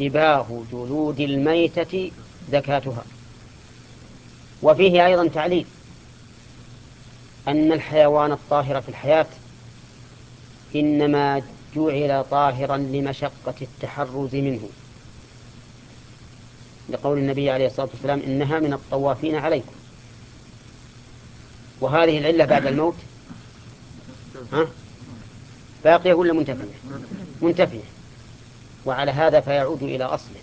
دباغ جلود الميتة زكاتها. وفيه أيضا تعليل أن الحيوان الطاهر في الحياة إنما جعل طاهرا لمشقة التحرز منه. لقول النبي عليه الصلاة والسلام إنها من الطوافين عليكم. وهذه العلة بعد الموت؟ ها؟ باقية ولا منتفية؟ منتفية. وعلى هذا فيعود إلى أصله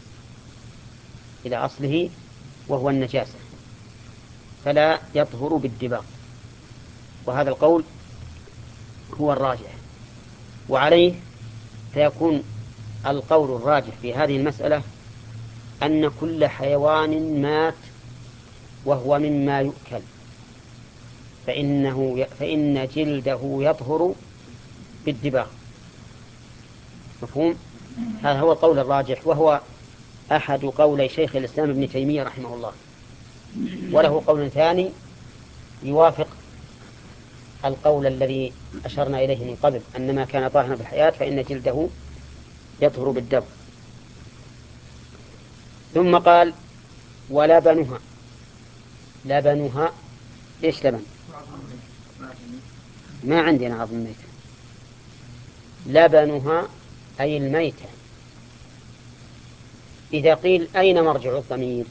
إلى أصله وهو النجاسة فلا يطهر بالدباغ وهذا القول هو الراجح. وعليه فيكون القول الراجح في هذه المسألة أن كل حيوان مات وهو مما يؤكل فإنه فإن جلده يطهر بالدباغ مفهوم؟ هذا هو القول الراجح وهو أحد قولي شيخ الإسلام ابن تيمية رحمه الله. وله قول ثاني يوافق القول الذي أشرنا إليه من قبل أن ما كان طاهرا في الحياة فإن جلده يطهر بالدم. ثم قال ولبنها لبنها ليش لبن ما عندنا ميتة لبنها أي الميتة. إذا قيل أين مرجع الضمير؟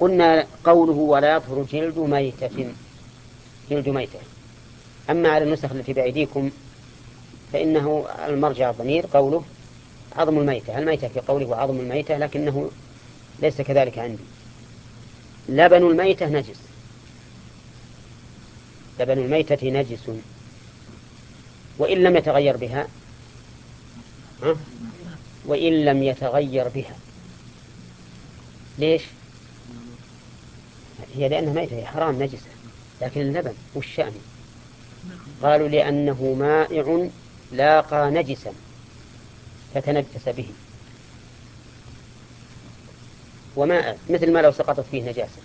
قلنا قوله ولا يطهر جلد ميتة. جلد ميتة. أما على النسخ التي بأيديكم فإنه المرجع الضمير قوله عظم الميتة. الميتة في قوله عظم الميتة لكنه ليس كذلك عندي. لبن الميتة نجس. لبن الميتة نجس. وإن لم يتغير بها وإن لم يتغير بها. ليش؟ هي لأنها ميتة هي حرام نجسة. لكن اللبن والشأن. قالوا لأنه مائع لاقى نجسا فتنجس به. وماء مثل ما لو سقطت فيه نجاسة.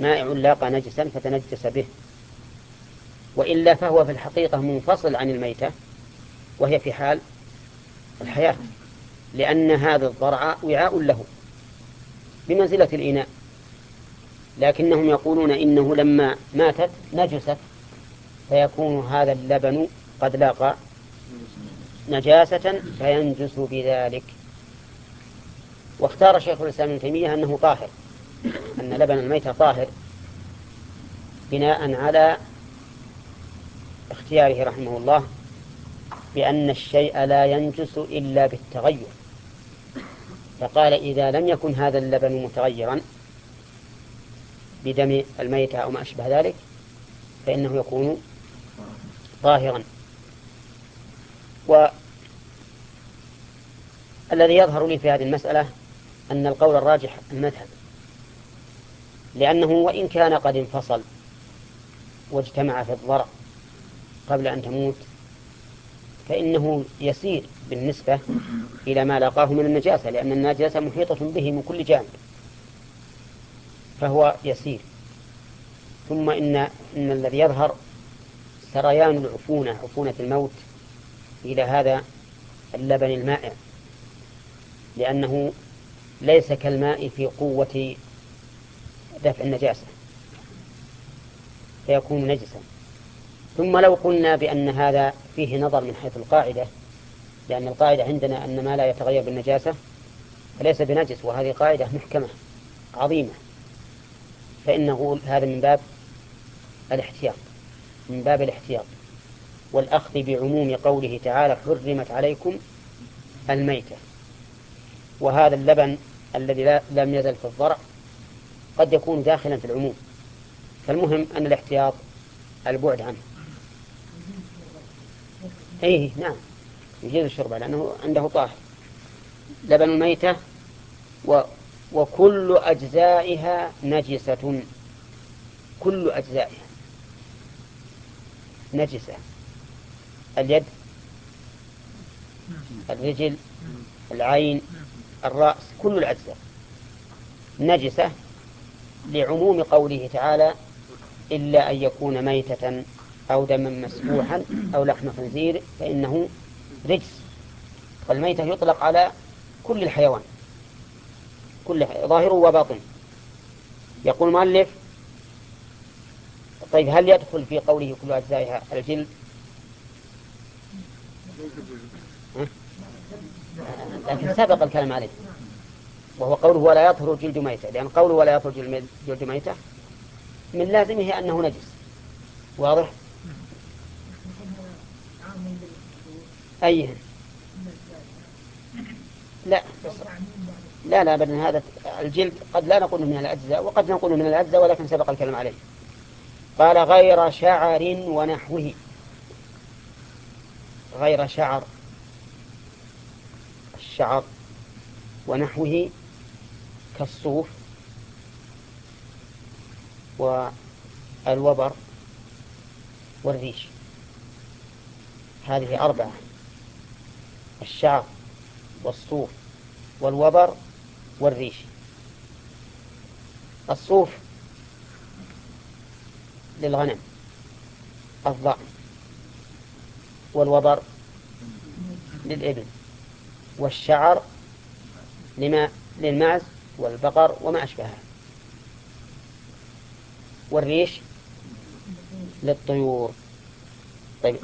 مائع لاقى نجسا فتنجس به. وإلا فهو في الحقيقة منفصل عن الميتة وهي في حال الحياة لأن هذا الضرع وعاء له بمنزلة الإناء. لكنهم يقولون إنه لما ماتت نجست فيكون هذا اللبن قد لاقى نجاسة فينجس بذلك. واختار شيخ الإسلام ابن تيمية أنه طاهر أن لبن الميتة طاهر بناء على اختياره رحمه الله. بأن الشيء لا ينجس إلا بالتغير. فقال إذا لم يكن هذا اللبن متغيرا بدم الميتة أو ما أشبه ذلك فإنه يكون طاهرا. والذي يظهر لي في هذه المسألة أن القول الراجح المذهب لأنه وإن كان قد انفصل واجتمع في الضرع قبل أن تموت فإنه يسير بالنسبة إلى ما لاقاه من النجاسة لأن النجاسة محيطة به من كل جانب. فهو يسير. ثم إن إن الذي يظهر سريان العفونة عفونة الموت إلى هذا اللبن المائع. لأنه ليس كالماء في قوة دفع النجاسة فيكون نجسا. ثم لو قلنا بأن هذا فيه نظر من حيث القاعدة لأن القاعدة عندنا أن ما لا يتغير بالنجاسة فليس بنجس وهذه قاعدة محكمة عظيمة. فإن نقول هذا من باب الاحتياط من باب الاحتياط. والأخذ بعموم قوله تعالى حرمت عليكم الميتة وهذا اللبن الذي لم يزل في الضرع قد يكون داخلا في العموم. فالمهم أن الاحتياط البعد عنه. أيه نعم. يجيز الشرب لأنه عنده طاهر. لبن الميتة و وكل أجزائها نجسة. كل أجزائها نجسة. اليد الرجل العين الرأس كل الأجزاء نجسة لعموم قوله تعالى إلا أن يكون ميتة أو دما مسفوحا أو لحم خنزير فإنه رجس. والميتة يطلق على كل الحيوان. كل ظاهر وباطن. يقول المؤلف طيب هل يدخل في قوله كل أجزائها الجلد لكن سبق الكلام عليه. وهو قوله ولا يطهر جلد ميتة. لأن قوله ولا يطهر جلد ميتة من لازمه أنه نجس. واضح؟ أي لا. لا لا بل هذا الجلد قد لا نقول من الأجزاء وقد نقول من الأجزاء ولكن سبق الكلام عليه. قال غير شعر ونحوه. غير شعر. الشعر ونحوه كالصوف والوبر والريش. هذه أربعة. الشعر والصوف والوبر والريش. الصوف للغنم الضأن والوبر للإبل والشعر لما للمعز والبقر وما أشبهها. والريش للطيور. طيب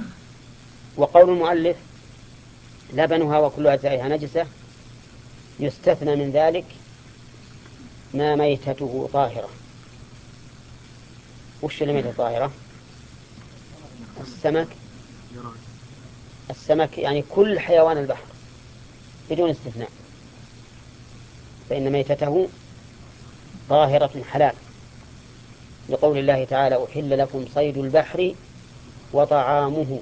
وقول المؤلف لبنها وكل أجزائها نجسة يستثنى من ذلك ما ميتته طاهرة. وش اللي ميتة طاهرة السمك. السمك يعني كل حيوان البحر بدون استثناء. فإن ميتته طاهرة حلال. لقول الله تعالى أحل لكم صيد البحر وطعامه.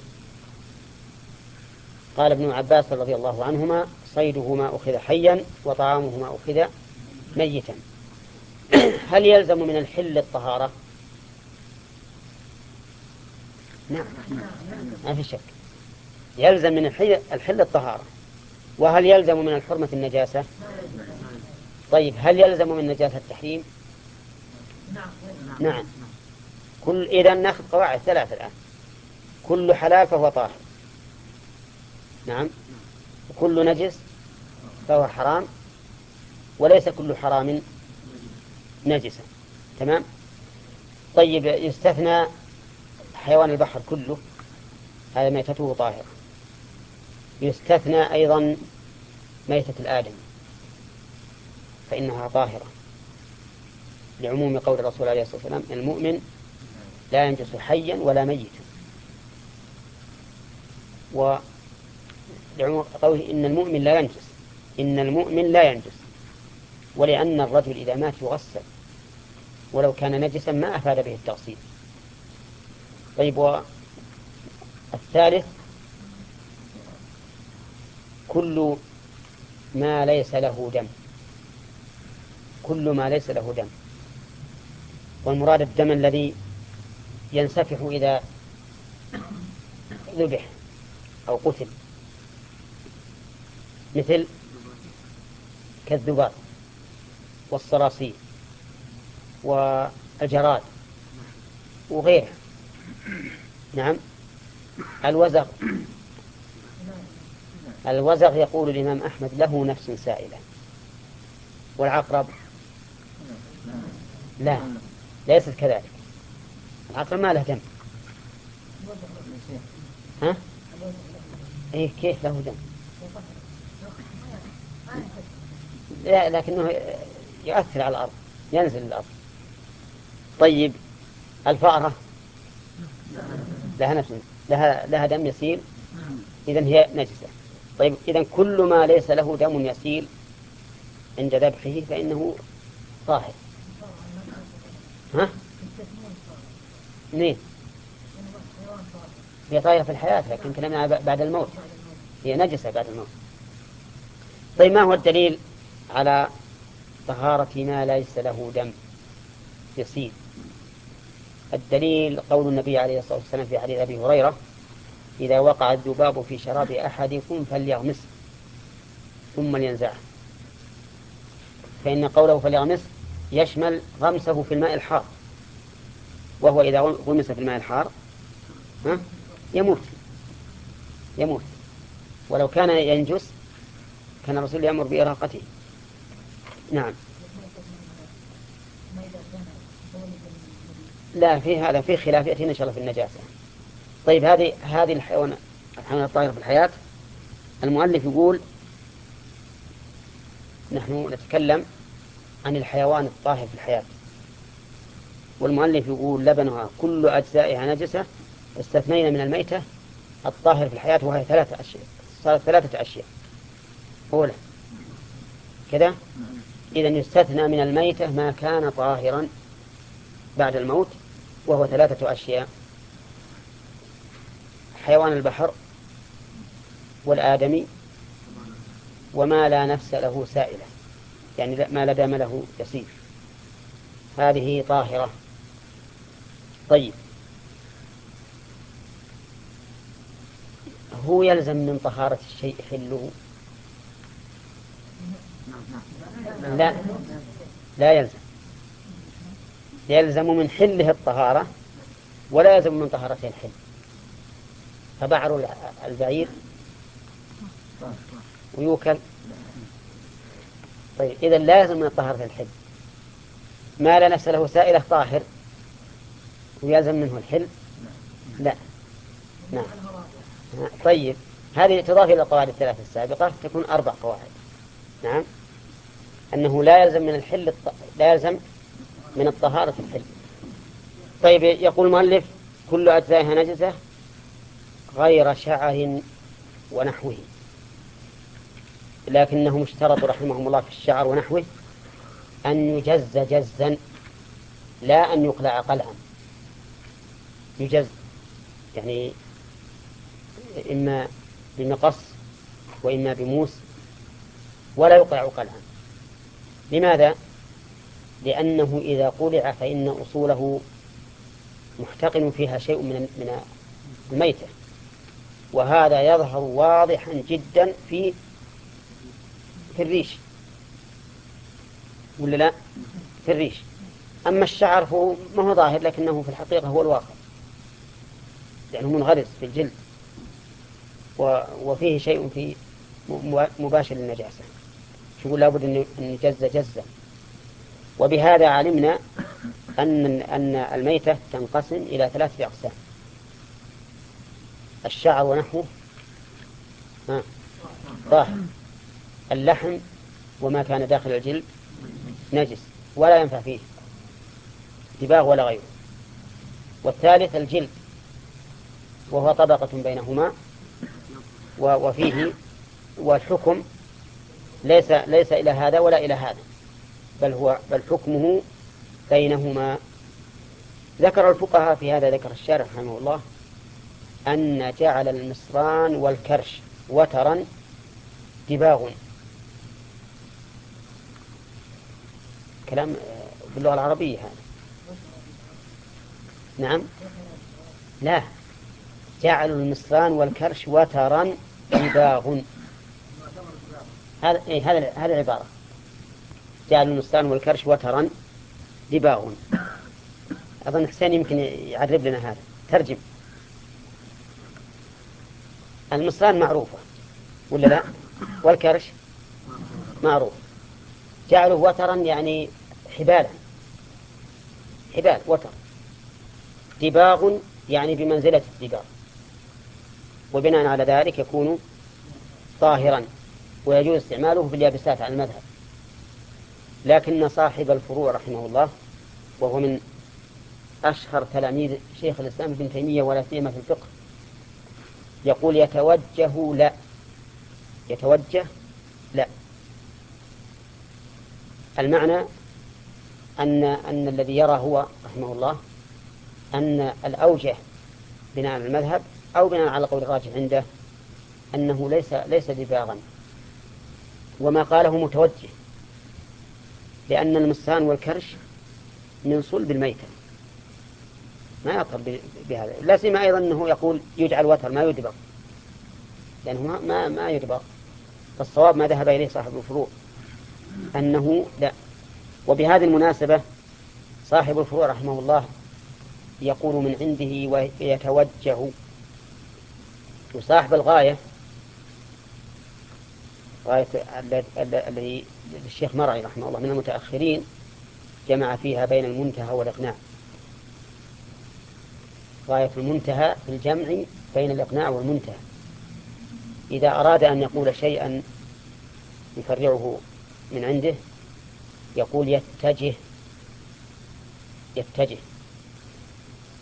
قال ابن عباس رضي الله عنهما صيده ما أخذ حيا وطعامه ما أخذ ميتا. هل يلزم من الحل الطهارة؟ نعم. ما في شك. يلزم من الحل, الطهارة. وهل يلزم من الحرمة النجاسة؟ طيب هل يلزم من النجاسة التحريم؟ نعم. كل إذا ناخذ قواعد ثلاثة الآن. كل حلال فهو طاهر. نعم. وكل نجس فهو حرام وليس كل حرام نجسا. تمام؟ طيب يستثنى حيوان البحر كله هذا ميتته طاهرة يستثنى أيضا ميتة الآدم فإنها طاهرة. لعموم قول الرسول عليه الصلاة والسلام المؤمن لا ينجس حيا ولا ميتا. قوله إن المؤمن لا ينجس. إن المؤمن لا ينجس. ولأن الرجل إذا مات يغسل. ولو كان نجسا ما أفاد به التغسيل. طيب والثالث كل ما ليس له دم. كل ما ليس له دم. والمراد الدم الذي ينسفح إذا ذبح أو قتل. مثل كالذباب والصراصير والجراد وغيره نعم. الوزغ. الوزغ يقول الإمام أحمد له نفس سائلة. والعقرب؟ لا. ليست كذلك. العقرب ما له دم. ها؟ إيه كيف له دم؟ لكنه يؤثر على الأرض ينزل الأرض طيب الفأرة لها نفس لها لها دم يسيل إذا هي نجسة. طيب إذا كل ما ليس له دم يسيل عند ذبحه فإنه طاهر. ها؟ منين؟ هي طاهرة في الحياة لكن كلامنا بعد الموت. هي نجسة بعد الموت. طيب ما هو الدليل على طهارة ما ليس له دم؟ يسيل الدليل قول النبي عليه الصلاة والسلام في حديث أبي هريرة إذا وقع الذباب في شراب أحدكم فليغمسه ثم لينزعه فإن قوله فليغمسه يشمل غمسه في الماء الحار. وهو إذا غمس في الماء الحار ها يموت. يموت. ولو كان ينجس كان الرسول يأمر بإراقته. نعم. لا في هذا في خلاف يأتينا إن شاء الله في النجاسة. طيب هذه هذه الحيوان الحيوان الطاهر في الحياة. المؤلف يقول نحن نتكلم عن الحيوان الطاهر في الحياة. والمؤلف يقول لبنها كل أجزائها نجسة استثنينا من الميتة الطاهر في الحياة وهي ثلاثة أشياء صارت ثلاثة أشياء. أولى. كذا؟ إذا يستثنى من الميتة ما كان طاهرا بعد الموت وهو ثلاثة أشياء. حيوان البحر والآدمي وما لا نفس له سائلة يعني ما لا دام له يسير. هذه طاهرة. طيب. هو يلزم من طهارة الشيء حله لا. لا يلزم. يلزم من حله الطهارة ولا يلزم من طهارته الحل. فبعر البعير ويوكل. طيب إذا لازم من طهارة الحل. ما لا نفس له سائلة طاهر ويلزم منه الحل؟ لا. نعم. طيب هذه تضاف إلى القواعد الثلاثة السابقة تكون أربع قواعد. نعم. أنه لا يلزم من الحل الط... لا يلزم من الطهارة الحل. طيب يقول المؤلف كل أجزائها نجسة غير شعر ونحوه. لكنهم اشترطوا رحمهم الله في الشعر ونحوه أن يجز جزا لا أن يقلع قلعا. يجز يعني إما بمقص وإما بموس ولا يقلع قلعا. لماذا؟ لأنه إذا قلع فإن أصوله محتقن فيها شيء من من الميتة. وهذا يظهر واضحا جدا في في الريش. ولا لا؟ في الريش. أما الشعر فهو ما هو ظاهر لكنه في الحقيقة هو الواقع. لأنه منغرس في الجلد. وفيه شيء في مباشر للنجاسة. يقول لابد أن نجز جزا. وبهذا علمنا أن أن الميتة تنقسم إلى ثلاثة أقسام. الشعر ونحوه طاهر. اللحم وما كان داخل الجلد نجس ولا ينفع فيه. دباغ ولا غيره. والثالث الجلد وهو طبقة بينهما وفيه والحكم ليس ليس إلى هذا ولا إلى هذا. بل هو بل حكمه بينهما. ذكر الفقهاء في هذا ذكر الشارع رحمه الله أن جعل المصران والكرش وترا دباغ. كلام باللغة العربية هذا. نعم. لا. جعلوا المصران والكرش وترا دباغ. هذا إيه هذا هذا العبارة. جعلوا المصران والكرش وترا دباغ أظن حسين يمكن يعرب لنا هذا. ترجم. المصران معروفة ولا لا؟ والكرش معروف. جعلوا وترا يعني حبالا. حبال وتر. دباغ يعني بمنزلة الدباغ وبناء على ذلك يكون طاهرا. ويجوز استعماله في اليابسات على المذهب. لكن صاحب الفروع رحمه الله وهو من أشهر تلاميذ شيخ الإسلام ابن تيمية ولا سيما في الفقه يقول يتوجه لا. يتوجه لا. المعنى أن أن الذي يرى هو رحمه الله أن الأوجه بناء على المذهب أو بناء على قول الراجح عنده أنه ليس ليس دباغا وما قاله متوجه. لأن المسان والكرش من صلب الميتة. ما يطهر بهذا. لا سيما أيضا أنه يقول يجعل وتر ما يدبغ لأنه ما ما, ما يدبغ فالصواب ما ذهب إليه صاحب الفروع. أنه لا. وبهذه المناسبة صاحب الفروع رحمه الله يقول من عنده ويتوجه. وصاحب الغاية غاية الذي الشيخ مرعي رحمه الله من المتأخرين جمع فيها بين المنتهى والإقناع. غاية المنتهى في الجمع بين الإقناع والمنتهى. إذا أراد أن يقول شيئا يفرعه من عنده يقول يتجه يتجه.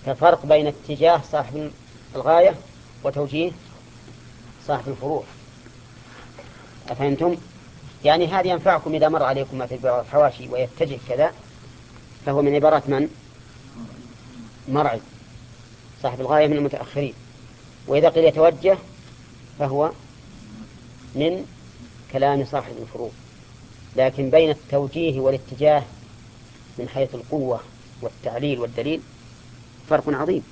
كفرق بين اتجاه صاحب الغاية وتوجيه صاحب الفروع. أفهمتم؟ يعني هذا ينفعكم إذا مر عليكم ما في الحواشي ويتجه كذا فهو من عبارات من؟ مرعي صاحب الغاية من المتأخرين وإذا قيل يتوجه فهو من كلام صاحب الفروع لكن بين التوجيه والاتجاه من حيث القوة والتعليل والدليل فرق عظيم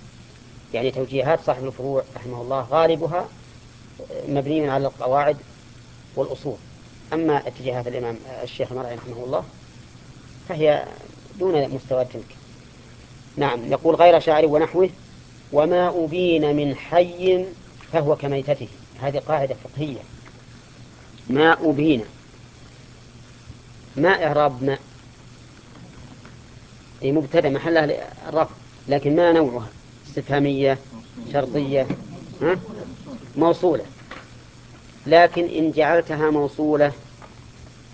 يعني توجيهات صاحب الفروع رحمه الله غالبها مبني على القواعد والأصول. أما اتجاهات الإمام الشيخ المرعي رحمه الله فهي دون مستوى تلك نعم يقول غير شاعر ونحوه وما أبين من حي فهو كميتته. هذه قاعدة فقهية. ما أبين. ما إعراب ما. أي مبتدأ محلها الرفع لكن ما نوعها؟ استفهامية شرطية ها؟ موصولة. لكن إن جعلتها موصولة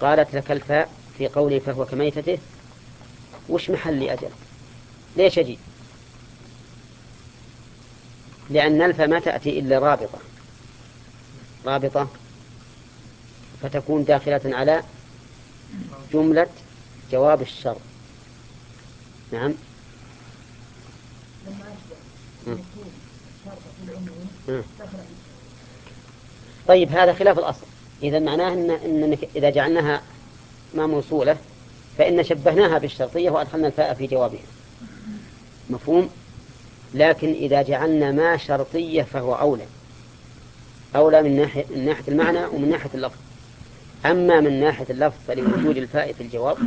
قالت لك الفاء في قوله فهو كميتته وش محل أجل؟ ليش أجي؟ لأن الفاء ما تأتي إلا رابطة. رابطة فتكون داخلة على جملة جواب الشر. نعم. طيب هذا خلاف الأصل. إذا معناه إن, إن إذا جعلناها ما موصولة فإن شبهناها بالشرطية وأدخلنا الفاء في جوابها. مفهوم؟ لكن إذا جعلنا ما شرطية فهو أولى. أولى من ناحية, من ناحية المعنى ومن ناحية اللفظ. أما من ناحية اللفظ فلوجود الفاء في الجواب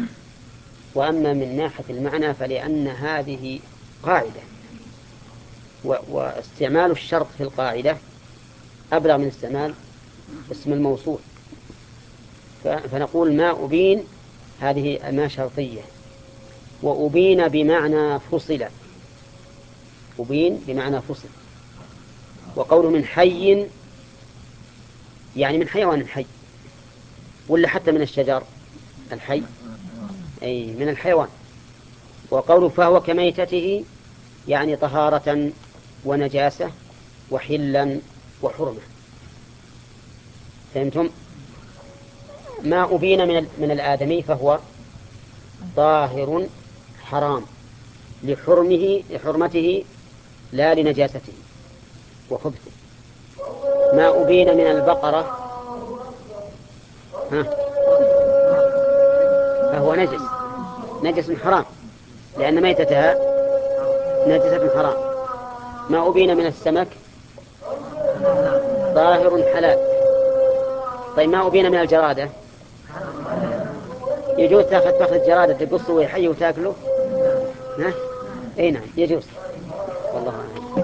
وأما من ناحية المعنى فلأن هذه قاعدة. واستعمال الشرط في القاعدة أبلغ من استعمال اسم الموصول. فنقول ما أبين هذه ما شرطية. وأبين بمعنى فصل. أبين بمعنى فصل. وقوله من حي يعني من حيوان الحي. ولا حتى من الشجر الحي؟ أي من الحيوان. وقوله فهو كميتته يعني طهارة ونجاسة وحلا وحرمة. فهمتم؟ ما أبين من من الآدمي فهو طاهر حرام لحرمه لحرمته لا لنجاسته وخبثه. ما أبين من البقرة ها؟ فهو نجس نجس حرام لأن ميتتها نجسة حرام. ما أبين من السمك؟ ظاهر حلال. طيب ما أبين من الجرادة؟ يجوز تاخذ تاخذ الجرادة تقصه وهي حي وتاكله؟ ها؟ إي نعم يجوز. والله أعلم.